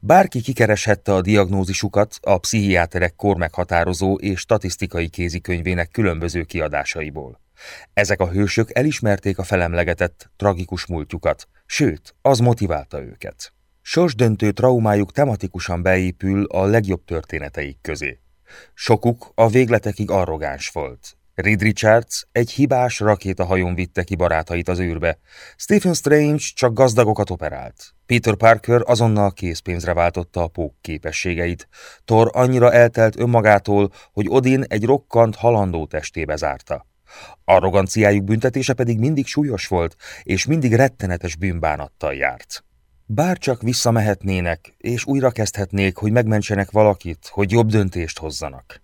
Bárki kikereshette a diagnózisukat a pszichiáterek kormeghatározó és statisztikai kézikönyvének különböző kiadásaiból. Ezek a hősök elismerték a felemlegetett, tragikus múltjukat, sőt, az motiválta őket. Sorsdöntő traumájuk tematikusan beépül a legjobb történeteik közé. Sokuk a végletekig arrogáns volt. Reed Richards egy hibás rakétahajón vitte ki barátait az űrbe. Stephen Strange csak gazdagokat operált. Peter Parker azonnal készpénzre váltotta a pók képességeit. Thor annyira eltelt önmagától, hogy Odin egy rokkant halandó testébe zárta. Arroganciájuk büntetése pedig mindig súlyos volt, és mindig rettenetes bűnbánattal járt. Bár csak visszamehetnének, és újra kezdhetnék, hogy megmentsenek valakit, hogy jobb döntést hozzanak.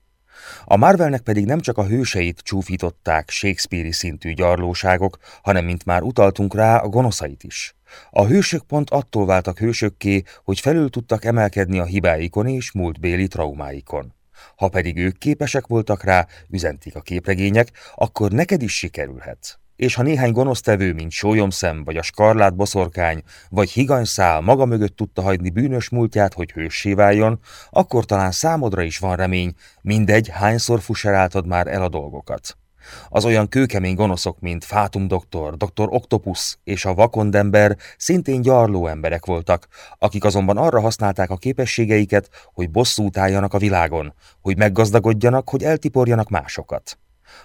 A Marvelnek pedig nem csak a hőseit csúfították Shakespeare-i szintű gyarlóságok, hanem, mint már utaltunk rá, a gonoszait is. A hősök pont attól váltak hősökké, hogy felül tudtak emelkedni a hibáikon és múltbéli traumáikon. Ha pedig ők képesek voltak rá, üzentik a képregények, akkor neked is sikerülhet. És ha néhány gonosztevő, mint sólyomszem, vagy a skarlát boszorkány, vagy higanyszál maga mögött tudta hagyni bűnös múltját, hogy hőssé váljon, akkor talán számodra is van remény, mindegy, hányszor fuseráltad már el a dolgokat. Az olyan kőkemény gonoszok, mint Fátum doktor, doktor Octopus és a vakondember szintén gyarló emberek voltak, akik azonban arra használták a képességeiket, hogy bosszút álljanak a világon, hogy meggazdagodjanak, hogy eltiporjanak másokat.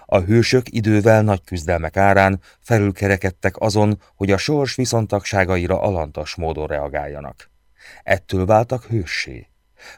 A hősök idővel nagy küzdelmek árán felülkerekedtek azon, hogy a sors viszontagságaira alantas módon reagáljanak. Ettől váltak hőssé.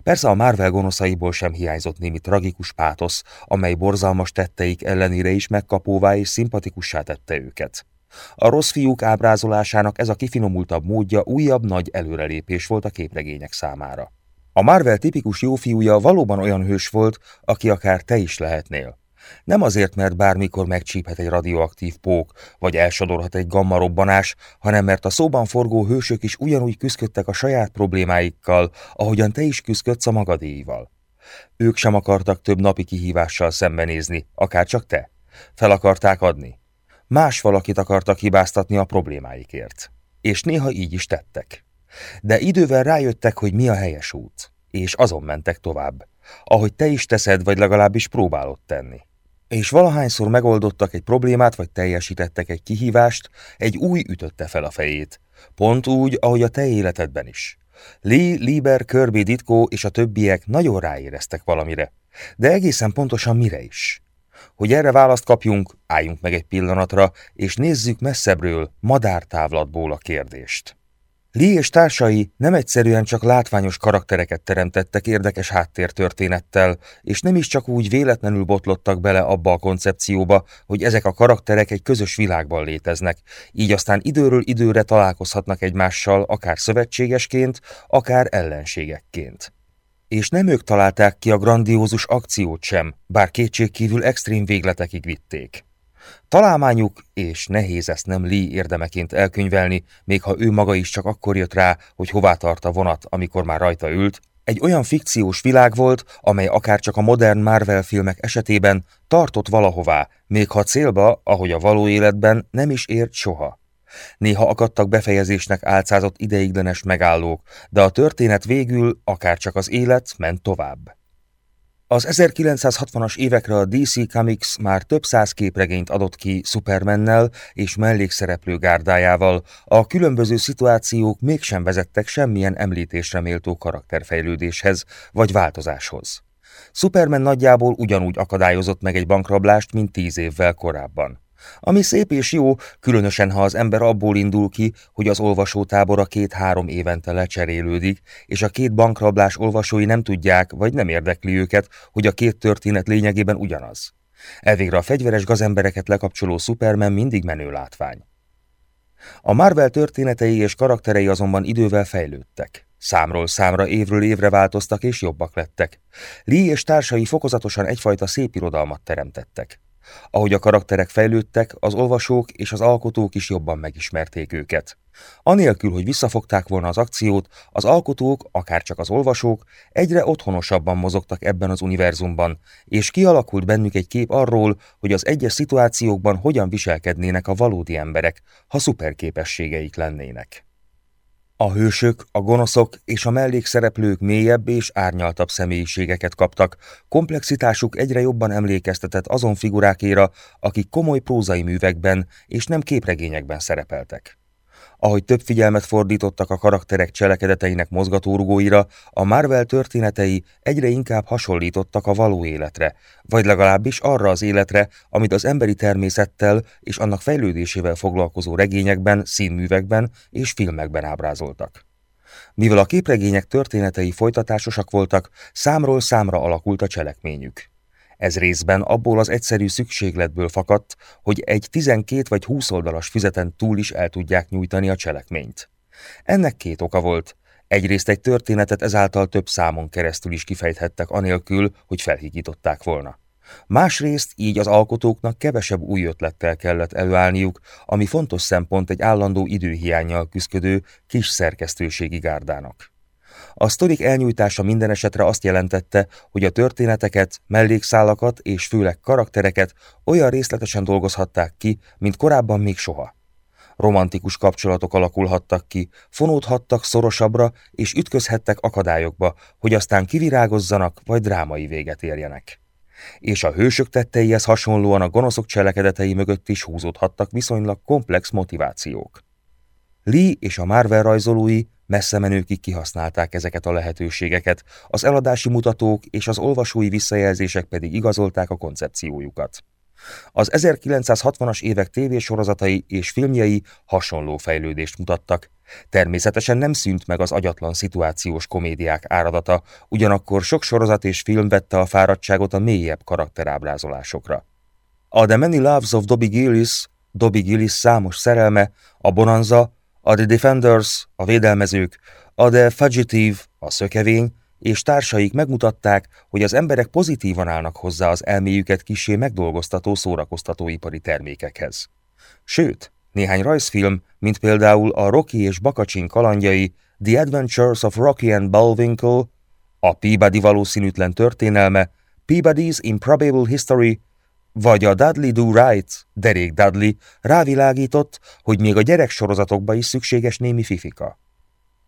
Persze a Marvel gonoszaiból sem hiányzott némi tragikus pátosz, amely borzalmas tetteik ellenére is megkapóvá és szimpatikussá tette őket. A rossz fiúk ábrázolásának ez a kifinomultabb módja újabb nagy előrelépés volt a képregények számára. A Marvel tipikus jó fiúja valóban olyan hős volt, aki akár te is lehetnél. Nem azért, mert bármikor megcsíphet egy radioaktív pók, vagy elsodorhat egy gamma robbanás, hanem mert a szóban forgó hősök is ugyanúgy küzdöttek a saját problémáikkal, ahogyan te is küzdködsz a magadéival. Ők sem akartak több napi kihívással szembenézni, akár csak te. Fel akarták adni. Más valakit akartak hibáztatni a problémáikért. És néha így is tettek. De idővel rájöttek, hogy mi a helyes út, és azon mentek tovább, ahogy te is teszed, vagy legalábbis próbálod tenni. És valahányszor megoldottak egy problémát, vagy teljesítettek egy kihívást, egy új ütötte fel a fejét. Pont úgy, ahogy a te életedben is. Lee, Lieber, Kirby, Ditko és a többiek nagyon ráéreztek valamire. De egészen pontosan mire is. Hogy erre választ kapjunk, álljunk meg egy pillanatra, és nézzük messzebbről, madártávlatból a kérdést. Lee és társai nem egyszerűen csak látványos karaktereket teremtettek érdekes háttértörténettel, és nem is csak úgy véletlenül botlottak bele abba a koncepcióba, hogy ezek a karakterek egy közös világban léteznek, így aztán időről időre találkozhatnak egymással, akár szövetségesként, akár ellenségekként. És nem ők találták ki a grandiózus akciót sem, bár kétségkívül extrém végletekig vitték. Találmányuk, és nehéz ezt nem Lee érdemeként elkönyvelni, még ha ő maga is csak akkor jött rá, hogy hová tart a vonat, amikor már rajta ült, egy olyan fikciós világ volt, amely akár csak a modern Marvel filmek esetében tartott valahová, még ha célba, ahogy a való életben nem is ért soha. Néha akadtak befejezésnek álcázott ideiglenes megállók, de a történet végül, akár csak az élet ment tovább. Az 1960-as évekre a DC Comics már több száz képregényt adott ki Supermannel és mellékszereplő gárdájával, a különböző szituációk mégsem vezettek semmilyen említésre méltó karakterfejlődéshez vagy változáshoz. Superman nagyjából ugyanúgy akadályozott meg egy bankrablást, mint tíz évvel korábban. Ami szép és jó, különösen ha az ember abból indul ki, hogy az olvasótábor a két-három évente lecserélődik, és a két bankrablás olvasói nem tudják, vagy nem érdekli őket, hogy a két történet lényegében ugyanaz. Elvégre a fegyveres gazembereket lekapcsoló Superman mindig menő látvány. A Marvel történetei és karakterei azonban idővel fejlődtek. Számról számra évről évre változtak és jobbak lettek. Lee és társai fokozatosan egyfajta szép irodalmat teremtettek. Ahogy a karakterek fejlődtek, az olvasók és az alkotók is jobban megismerték őket. Anélkül, hogy visszafogták volna az akciót, az alkotók, akár csak az olvasók, egyre otthonosabban mozogtak ebben az univerzumban, és kialakult bennük egy kép arról, hogy az egyes szituációkban hogyan viselkednének a valódi emberek, ha szuperképességeik lennének. A hősök, a gonoszok és a mellékszereplők mélyebb és árnyaltabb személyiségeket kaptak, komplexitásuk egyre jobban emlékeztetett azon figurákéra, akik komoly prózai művekben és nem képregényekben szerepeltek. Ahogy több figyelmet fordítottak a karakterek cselekedeteinek mozgatórugóira, a Marvel történetei egyre inkább hasonlítottak a való életre, vagy legalábbis arra az életre, amit az emberi természettel és annak fejlődésével foglalkozó regényekben, színművekben és filmekben ábrázoltak. Mivel a képregények történetei folytatásosak voltak, számról számra alakult a cselekményük. Ez részben abból az egyszerű szükségletből fakadt, hogy egy 12 vagy 20 oldalas füzeten túl is el tudják nyújtani a cselekményt. Ennek két oka volt. Egyrészt egy történetet ezáltal több számon keresztül is kifejthettek anélkül, hogy felhigították volna. Másrészt így az alkotóknak kevesebb új ötlettel kellett előállniuk, ami fontos szempont egy állandó időhiányjal küzdködő kis szerkesztőségi gárdának. A sztorik elnyújtása minden esetre azt jelentette, hogy a történeteket, mellékszálakat és főleg karaktereket olyan részletesen dolgozhatták ki, mint korábban még soha. Romantikus kapcsolatok alakulhattak ki, fonódhattak szorosabbra és ütközhettek akadályokba, hogy aztán kivirágozzanak vagy drámai véget érjenek. És a hősök tetteihez hasonlóan a gonoszok cselekedetei mögött is húzódhattak viszonylag komplex motivációk. Lee és a Marvel rajzolói messze menőkig kihasználták ezeket a lehetőségeket, az eladási mutatók és az olvasói visszajelzések pedig igazolták a koncepciójukat. Az 1960-as évek tévésorozatai és filmjei hasonló fejlődést mutattak. Természetesen nem szűnt meg az agyatlan szituációs komédiák áradata, ugyanakkor sok sorozat és film vette a fáradtságot a mélyebb karakterábrázolásokra. A The Many Loves of Dobby Gillis, Dobby Gillis számos szerelme, a Bonanza, a The Defenders, a védelmezők, a The Fugitive, a szökevény, és társaik megmutatták, hogy az emberek pozitívan állnak hozzá az elméjüket kisé megdolgoztató szórakoztatóipari termékekhez. Sőt, néhány rajzfilm, mint például a Rocky és Bakacsin kalandjai, The Adventures of Rocky and Bullwinkle, a Peabody valószínűtlen történelme, Peabody's Improbable History vagy a Dudley Do Right, Derek Dudley rávilágított, hogy még a gyereksorozatokba is szükséges némi fifika.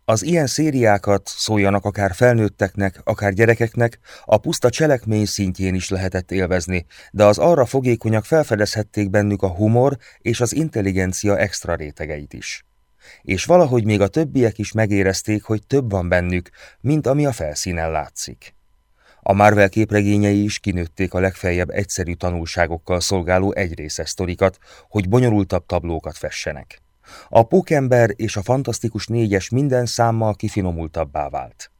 Az ilyen szériákat, szóljanak akár felnőtteknek, akár gyerekeknek, a puszta cselekmény szintjén is lehetett élvezni, de az arra fogékonyak felfedezhették bennük a humor és az intelligencia extra rétegeit is. És valahogy még a többiek is megérezték, hogy több van bennük, mint ami a felszínen látszik. A Marvel képregényei is kinőtték a legfeljebb egyszerű tanulságokkal szolgáló egyrészes sztorikat, hogy bonyolultabb tablókat fessenek. A Pókember és a Fantasztikus négyes minden számmal kifinomultabbá vált.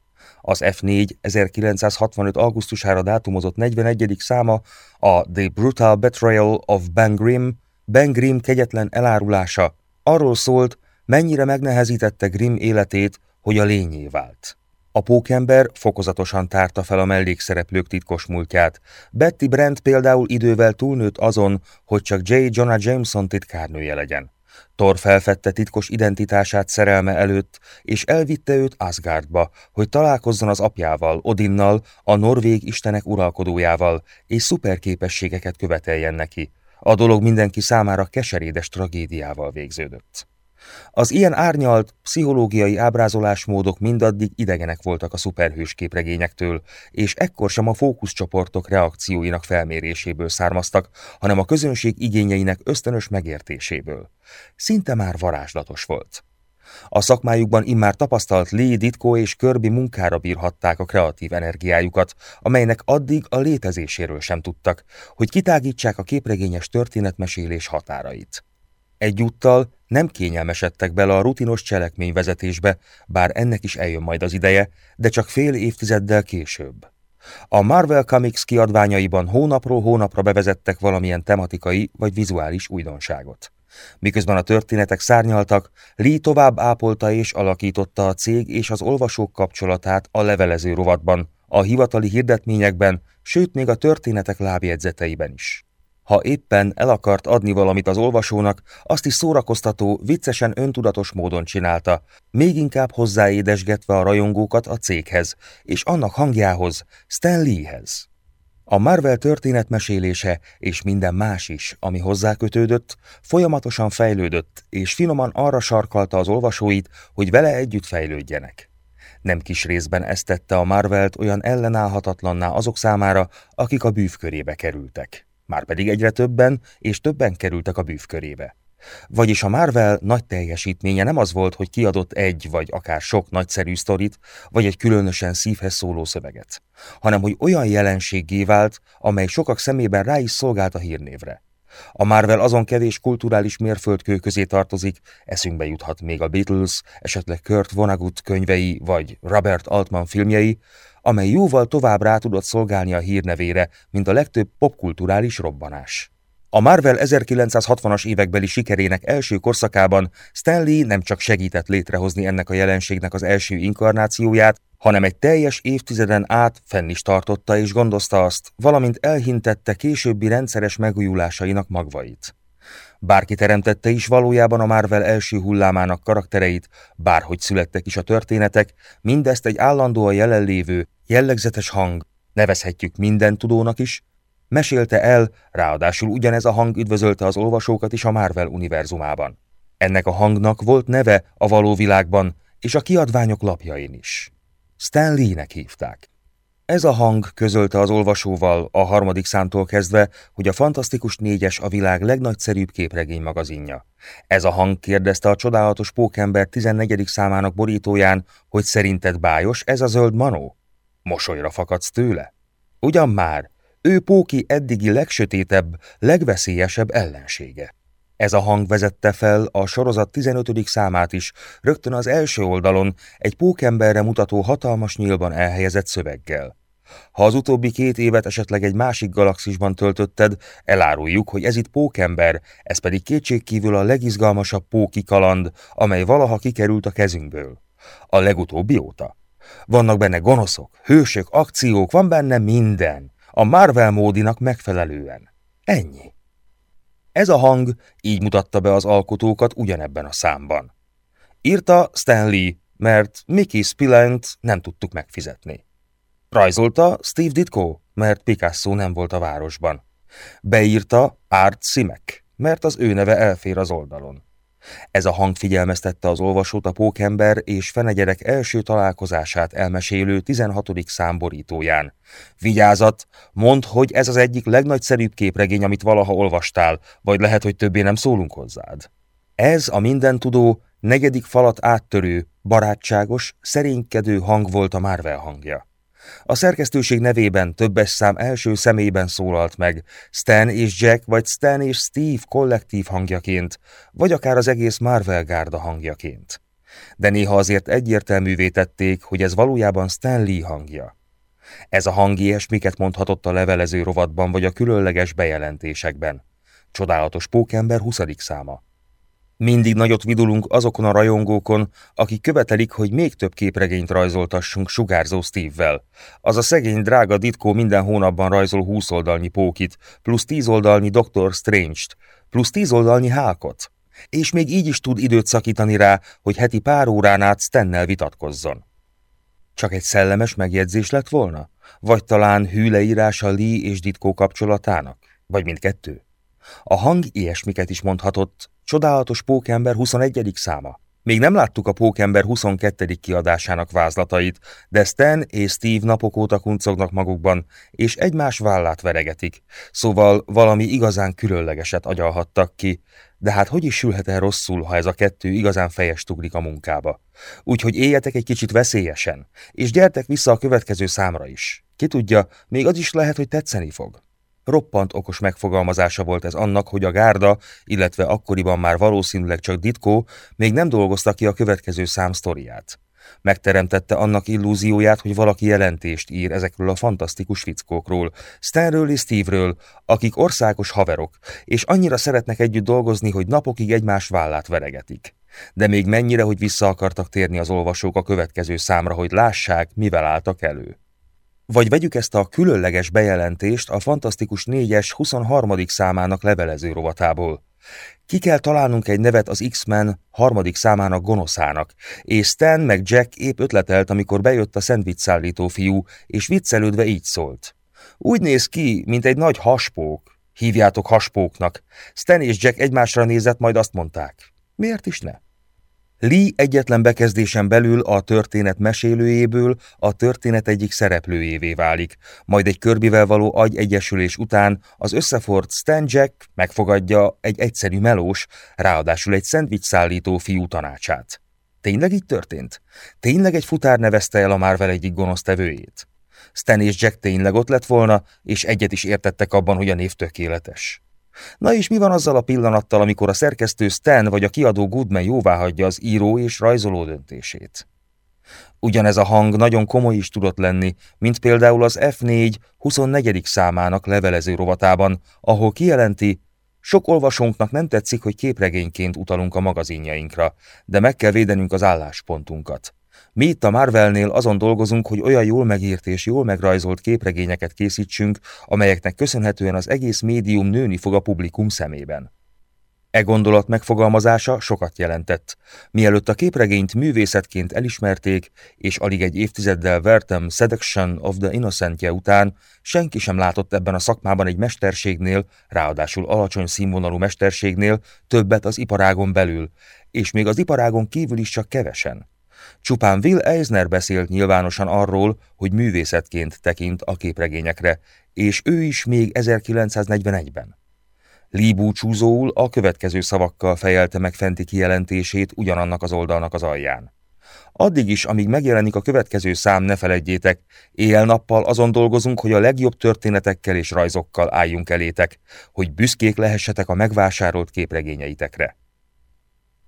Az F4 1965. augusztusára dátumozott 41. száma a The Brutal Betrayal of Ben Grimm, Ben Grimm kegyetlen elárulása, arról szólt, mennyire megnehezítette Grimm életét, hogy a lényé vált. A pókember fokozatosan tárta fel a mellékszereplők titkos múltját. Betty Brent például idővel túlnőtt azon, hogy csak J. Jonah Jameson titkárnője legyen. Thor felfedte titkos identitását szerelme előtt, és elvitte őt Asgardba, hogy találkozzon az apjával, Odinnal, a norvég istenek uralkodójával, és szuperképességeket követeljen neki. A dolog mindenki számára keserédes tragédiával végződött. Az ilyen árnyalt, pszichológiai ábrázolásmódok mindaddig idegenek voltak a szuperhős képregényektől, és ekkor sem a fókuszcsoportok reakcióinak felméréséből származtak, hanem a közönség igényeinek ösztönös megértéséből. Szinte már varázslatos volt. A szakmájukban immár tapasztalt Lee, Ditko és Kirby munkára bírhatták a kreatív energiájukat, amelynek addig a létezéséről sem tudtak, hogy kitágítsák a képregényes történetmesélés határait. Egyúttal nem kényelmesedtek bele a rutinos cselekményvezetésbe, bár ennek is eljön majd az ideje, de csak fél évtizeddel később. A Marvel Comics kiadványaiban hónapról hónapra bevezettek valamilyen tematikai vagy vizuális újdonságot. Miközben a történetek szárnyaltak, Lee tovább ápolta és alakította a cég és az olvasók kapcsolatát a levelező rovatban, a hivatali hirdetményekben, sőt még a történetek lábjegyzeteiben is. Ha éppen el akart adni valamit az olvasónak, azt is szórakoztató, viccesen öntudatos módon csinálta, még inkább hozzáédesgetve a rajongókat a céghez, és annak hangjához, Stan Leehez. A Marvel történetmesélése és minden más is, ami hozzákötődött, folyamatosan fejlődött, és finoman arra sarkalta az olvasóit, hogy vele együtt fejlődjenek. Nem kis részben ezt tette a Marvelt olyan ellenállhatatlanná azok számára, akik a bűvkörébe kerültek. Márpedig egyre többen és többen kerültek a bűvkörébe. Vagyis a Marvel nagy teljesítménye nem az volt, hogy kiadott egy vagy akár sok nagyszerű sztorit, vagy egy különösen szívhez szóló szöveget, hanem hogy olyan jelenséggé vált, amely sokak szemében rá is szolgált a hírnévre. A Marvel azon kevés kulturális mérföldkő közé tartozik, eszünkbe juthat még a Beatles, esetleg Kurt Vonnegut könyvei vagy Robert Altman filmjei, amely jóval tovább rá tudott szolgálni a hírnevére, mint a legtöbb popkulturális robbanás. A Marvel 1960-as évekbeli sikerének első korszakában Stanley nem csak segített létrehozni ennek a jelenségnek az első inkarnációját, hanem egy teljes évtizeden át fenn is tartotta és gondozta azt, valamint elhintette későbbi rendszeres megújulásainak magvait. Bárki teremtette is valójában a Marvel első hullámának karaktereit, bárhogy születtek is a történetek, mindezt egy állandóan jelenlévő, jellegzetes hang, nevezhetjük minden tudónak is, mesélte el, ráadásul ugyanez a hang üdvözölte az olvasókat is a Marvel univerzumában. Ennek a hangnak volt neve a való világban, és a kiadványok lapjain is. Stan Lee-nek hívták. Ez a hang közölte az olvasóval a harmadik számtól kezdve, hogy a Fantasztikus négyes a világ legnagyszerűbb képregény magazinja. Ez a hang kérdezte a csodálatos pókember 14. számának borítóján, hogy szerinted bájos ez a zöld manó? Mosolyra fakadsz tőle? Ugyan már, ő Póki eddigi legsötétebb, legveszélyesebb ellensége. Ez a hang vezette fel a sorozat 15. számát is, rögtön az első oldalon egy pókemberre mutató hatalmas nyílban elhelyezett szöveggel. Ha az utóbbi két évet esetleg egy másik galaxisban töltötted, eláruljuk, hogy ez itt pókember, ez pedig kétségkívül a legizgalmasabb póki kaland, amely valaha kikerült a kezünkből. A legutóbbi óta. Vannak benne gonoszok, hősök, akciók, van benne minden, a Marvel módinak megfelelően. Ennyi. Ez a hang így mutatta be az alkotókat ugyanebben a számban. Írta Stanley, mert Mickey Spillent nem tudtuk megfizetni. Rajzolta Steve Ditko, mert Picasso nem volt a városban. Beírta Art Simek, mert az ő neve elfér az oldalon. Ez a hang figyelmeztette az olvasót a pókember és fenegyerek első találkozását elmesélő 16. számborítóján. Vigyázat, mondd, hogy ez az egyik legnagyszerűbb képregény, amit valaha olvastál, vagy lehet, hogy többé nem szólunk hozzád. Ez a mindentudó, negyedik falat áttörő, barátságos, szerénykedő hang volt a Marvel hangja. A szerkesztőség nevében többes szám első személyben szólalt meg, Stan és Jack vagy Stan és Steve kollektív hangjaként, vagy akár az egész Marvel gárda hangjaként. De néha azért egyértelművé tették, hogy ez valójában Stan Lee hangja. Ez a hang ilyesmiket mondhatott a levelező rovatban vagy a különleges bejelentésekben. Csodálatos pókember 20. száma. Mindig nagyot vidulunk azokon a rajongókon, akik követelik, hogy még több képregényt rajzoltassunk sugárzó Steve-vel. Az a szegény drága Ditko minden hónapban rajzol 20 oldalnyi pókit, plusz 10 oldalnyi Dr. Strange-t, plusz 10 oldalnyi hákot. És még így is tud időt szakítani rá, hogy heti pár órán át Stennel vitatkozzon. Csak egy szellemes megjegyzés lett volna? Vagy talán hű leírása Lee és Ditko kapcsolatának? Vagy mindkettő? A hang ilyesmiket is mondhatott, Csodálatos Pókember 21. száma. Még nem láttuk a Pókember 22. kiadásának vázlatait, de Stan és Steve napok óta kuncognak magukban, és egymás vállát veregetik, szóval valami igazán különlegeset agyalhattak ki, De hát hogy is sülhet el rosszul, ha ez a kettő igazán fejes tugrik a munkába? Úgyhogy éljetek egy kicsit veszélyesen, és gyertek vissza a következő számra is. Ki tudja, még az is lehet, hogy tetszeni fog. Roppant okos megfogalmazása volt ez annak, hogy a gárda, illetve akkoriban már valószínűleg csak Ditko még nem dolgozta ki a következő szám sztoriát. Megteremtette annak illúzióját, hogy valaki jelentést ír ezekről a fantasztikus fickókról, Stanről és Steve-ről, akik országos haverok, és annyira szeretnek együtt dolgozni, hogy napokig egymás vállát veregetik. De még mennyire, hogy vissza akartak térni az olvasók a következő számra, hogy lássák, mivel álltak elő. Vagy vegyük ezt a különleges bejelentést a Fantasztikus 4-es 23. számának levelező rovatából. Ki kell találnunk egy nevet az X-Men harmadik számának gonoszának, és Stan meg Jack épp ötletelt, amikor bejött a szendvics szállító fiú, és viccelődve így szólt. Úgy néz ki, mint egy nagy haspók. Hívjátok haspóknak. Stan és Jack egymásra nézett, majd azt mondták. Miért is ne? Lee egyetlen bekezdésen belül a történet mesélőjéből a történet egyik szereplőjévé válik, majd egy körbivel való agyegyesülés után az összefort Stan Jack megfogadja egy egyszerű melós, ráadásul egy szendvics szállító fiú tanácsát. Tényleg így történt? Tényleg egy futár nevezte el a Marvel egyik gonosztevőjét? Stan és Jack tényleg ott lett volna, és egyet is értettek abban, hogy a név tökéletes. Na és mi van azzal a pillanattal, amikor a szerkesztő Stan vagy a kiadó Goodman jóváhagyja az író és rajzoló döntését? Ugyanez a hang nagyon komoly is tudott lenni, mint például az F4 24. számának levelező rovatában, ahol kijelenti, sok olvasónknak nem tetszik, hogy képregényként utalunk a magazinjainkra, de meg kell védenünk az álláspontunkat. Mi itt a Marvelnél azon dolgozunk, hogy olyan jól megírt és jól megrajzolt képregényeket készítsünk, amelyeknek köszönhetően az egész médium nőni fog a publikum szemében. E gondolat megfogalmazása sokat jelentett. Mielőtt a képregényt művészetként elismerték, és alig egy évtizeddel vertem Seduction of the Innocentje után, senki sem látott ebben a szakmában egy mesterségnél, ráadásul alacsony színvonalú mesterségnél többet az iparágon belül, és még az iparágon kívül is csak kevesen. Csupán Will Eisner beszélt nyilvánosan arról, hogy művészetként tekint a képregényekre, és ő is még 1941-ben. Lee búcsúzóul a következő szavakkal fejelte meg fenti kijelentését ugyanannak az oldalnak az alján. Addig is, amíg megjelenik a következő szám, ne feledjétek, éjjel-nappal azon dolgozunk, hogy a legjobb történetekkel és rajzokkal álljunk elétek, hogy büszkék lehessetek a megvásárolt képregényeitekre.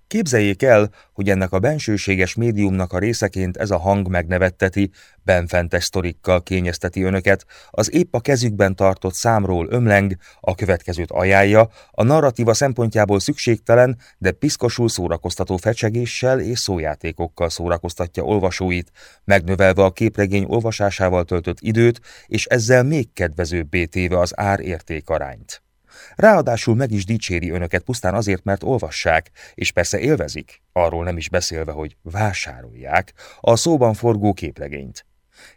Képzeljék el, hogy ennek a bensőséges médiumnak a részeként ez a hang megnevetteti, benfentes sztorikkal kényezteti önöket, az épp a kezükben tartott számról ömleng, a következőt ajánlja, a narratíva szempontjából szükségtelen, de piszkosul szórakoztató fecsegéssel és szójátékokkal szórakoztatja olvasóit, megnövelve a képregény olvasásával töltött időt, és ezzel még kedvezőbbé téve az ár-érték arányt. Ráadásul meg is dicséri önöket pusztán azért, mert olvassák, és persze élvezik, arról nem is beszélve, hogy vásárolják a szóban forgó képregényt.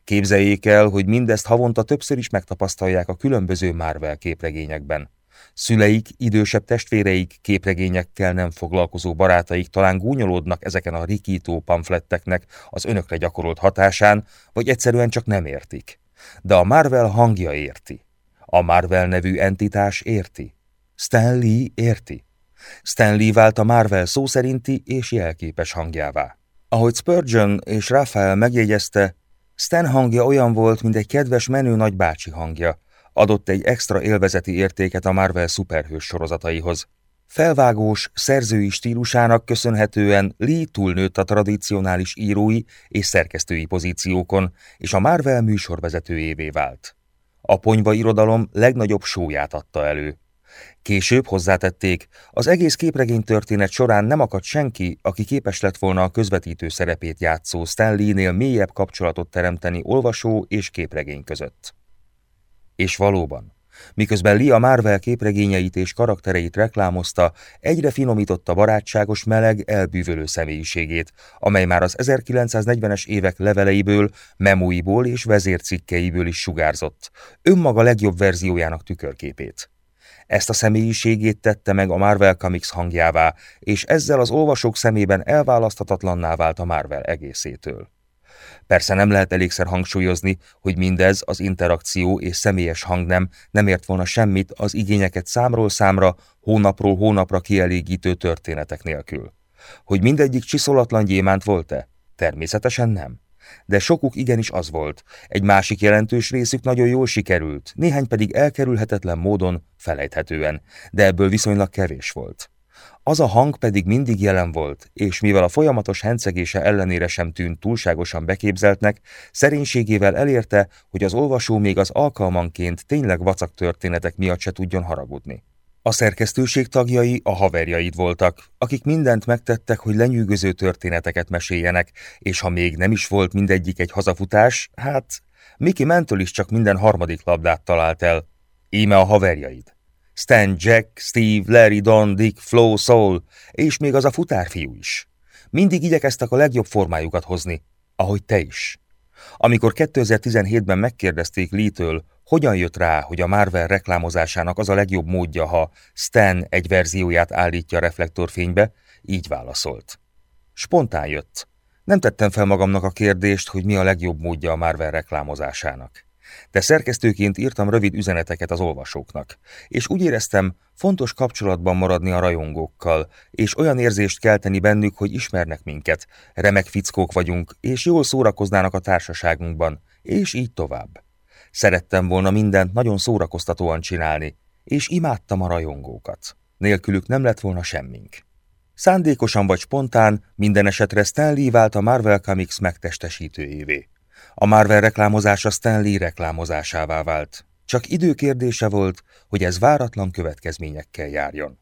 Képzeljék el, hogy mindezt havonta többször is megtapasztalják a különböző Marvel képregényekben. Szüleik, idősebb testvéreik, képregényekkel nem foglalkozó barátaik talán gúnyolódnak ezeken a rikító pamfletteknek az önökre gyakorolt hatásán, vagy egyszerűen csak nem értik. De a Marvel hangja érti. A Marvel nevű entitás érti. Stan Lee érti. Stan Lee vált a Marvel szó szerinti és jelképes hangjává. Ahogy Spurgeon és Raphael megjegyezte, Stan hangja olyan volt, mint egy kedves menő nagybácsi hangja, adott egy extra élvezeti értéket a Marvel szuperhős sorozataihoz. Felvágós, szerzői stílusának köszönhetően Lee túlnőtt a tradicionális írói és szerkesztői pozíciókon, és a Marvel műsorvezetőjévé vált. A ponyva irodalom legnagyobb sóját adta elő. Később hozzátették, az egész képregény történet során nem akadt senki, aki képes lett volna a közvetítő szerepét játszó Stanley-nél mélyebb kapcsolatot teremteni olvasó és képregény között. És valóban, miközben Lee a Marvel képregényeit és karaktereit reklámozta, egyre finomította barátságos, meleg, elbűvölő személyiségét, amely már az 1940-es évek leveleiből, memóiból és vezércikkeiből is sugárzott, önmaga legjobb verziójának tükörképét. Ezt a személyiségét tette meg a Marvel Comics hangjává, és ezzel az olvasók szemében elválaszthatatlanná vált a Marvel egészétől. Persze nem lehet elégszer hangsúlyozni, hogy mindez az interakció és személyes hangnem nem ért volna semmit az igényeket számról számra, hónapról hónapra kielégítő történetek nélkül. Hogy mindegyik csiszolatlan gyémánt volt-e? Természetesen nem. De sokuk igenis az volt. Egy másik jelentős részük nagyon jól sikerült, néhány pedig elkerülhetetlen módon, felejthetően, de ebből viszonylag kevés volt. Az a hang pedig mindig jelen volt, és mivel a folyamatos hencegése ellenére sem tűnt túlságosan beképzeltnek, szerénységével elérte, hogy az olvasó még az alkalmanként tényleg vacak történetek miatt se tudjon haragudni. A szerkesztőség tagjai a haverjaid voltak, akik mindent megtettek, hogy lenyűgöző történeteket meséljenek, és ha még nem is volt mindegyik egy hazafutás, hát Miki Mentől is csak minden harmadik labdát talált el. Íme a haverjaid. Stan, Jack, Steve, Larry, Don, Dick, Flo, Soul, és még az a futárfiú is. Mindig igyekeztek a legjobb formájukat hozni, ahogy te is. Amikor 2017-ben megkérdezték Lee-től, hogyan jött rá, hogy a Marvel reklámozásának az a legjobb módja, ha Stan egy verzióját állítja reflektorfénybe, így válaszolt. Spontán jött. Nem tettem fel magamnak a kérdést, hogy mi a legjobb módja a Marvel reklámozásának de szerkesztőként írtam rövid üzeneteket az olvasóknak, és úgy éreztem, fontos kapcsolatban maradni a rajongókkal, és olyan érzést kelteni bennük, hogy ismernek minket, remek fickók vagyunk, és jól szórakoznának a társaságunkban, és így tovább. Szerettem volna mindent nagyon szórakoztatóan csinálni, és imádtam a rajongókat. Nélkülük nem lett volna semmink. Szándékosan vagy spontán, minden esetre Stanley vált a Marvel Comics megtestesítőjévé. A Marvel reklámozása Stanley reklámozásává vált. Csak időkérdése volt, hogy ez váratlan következményekkel járjon.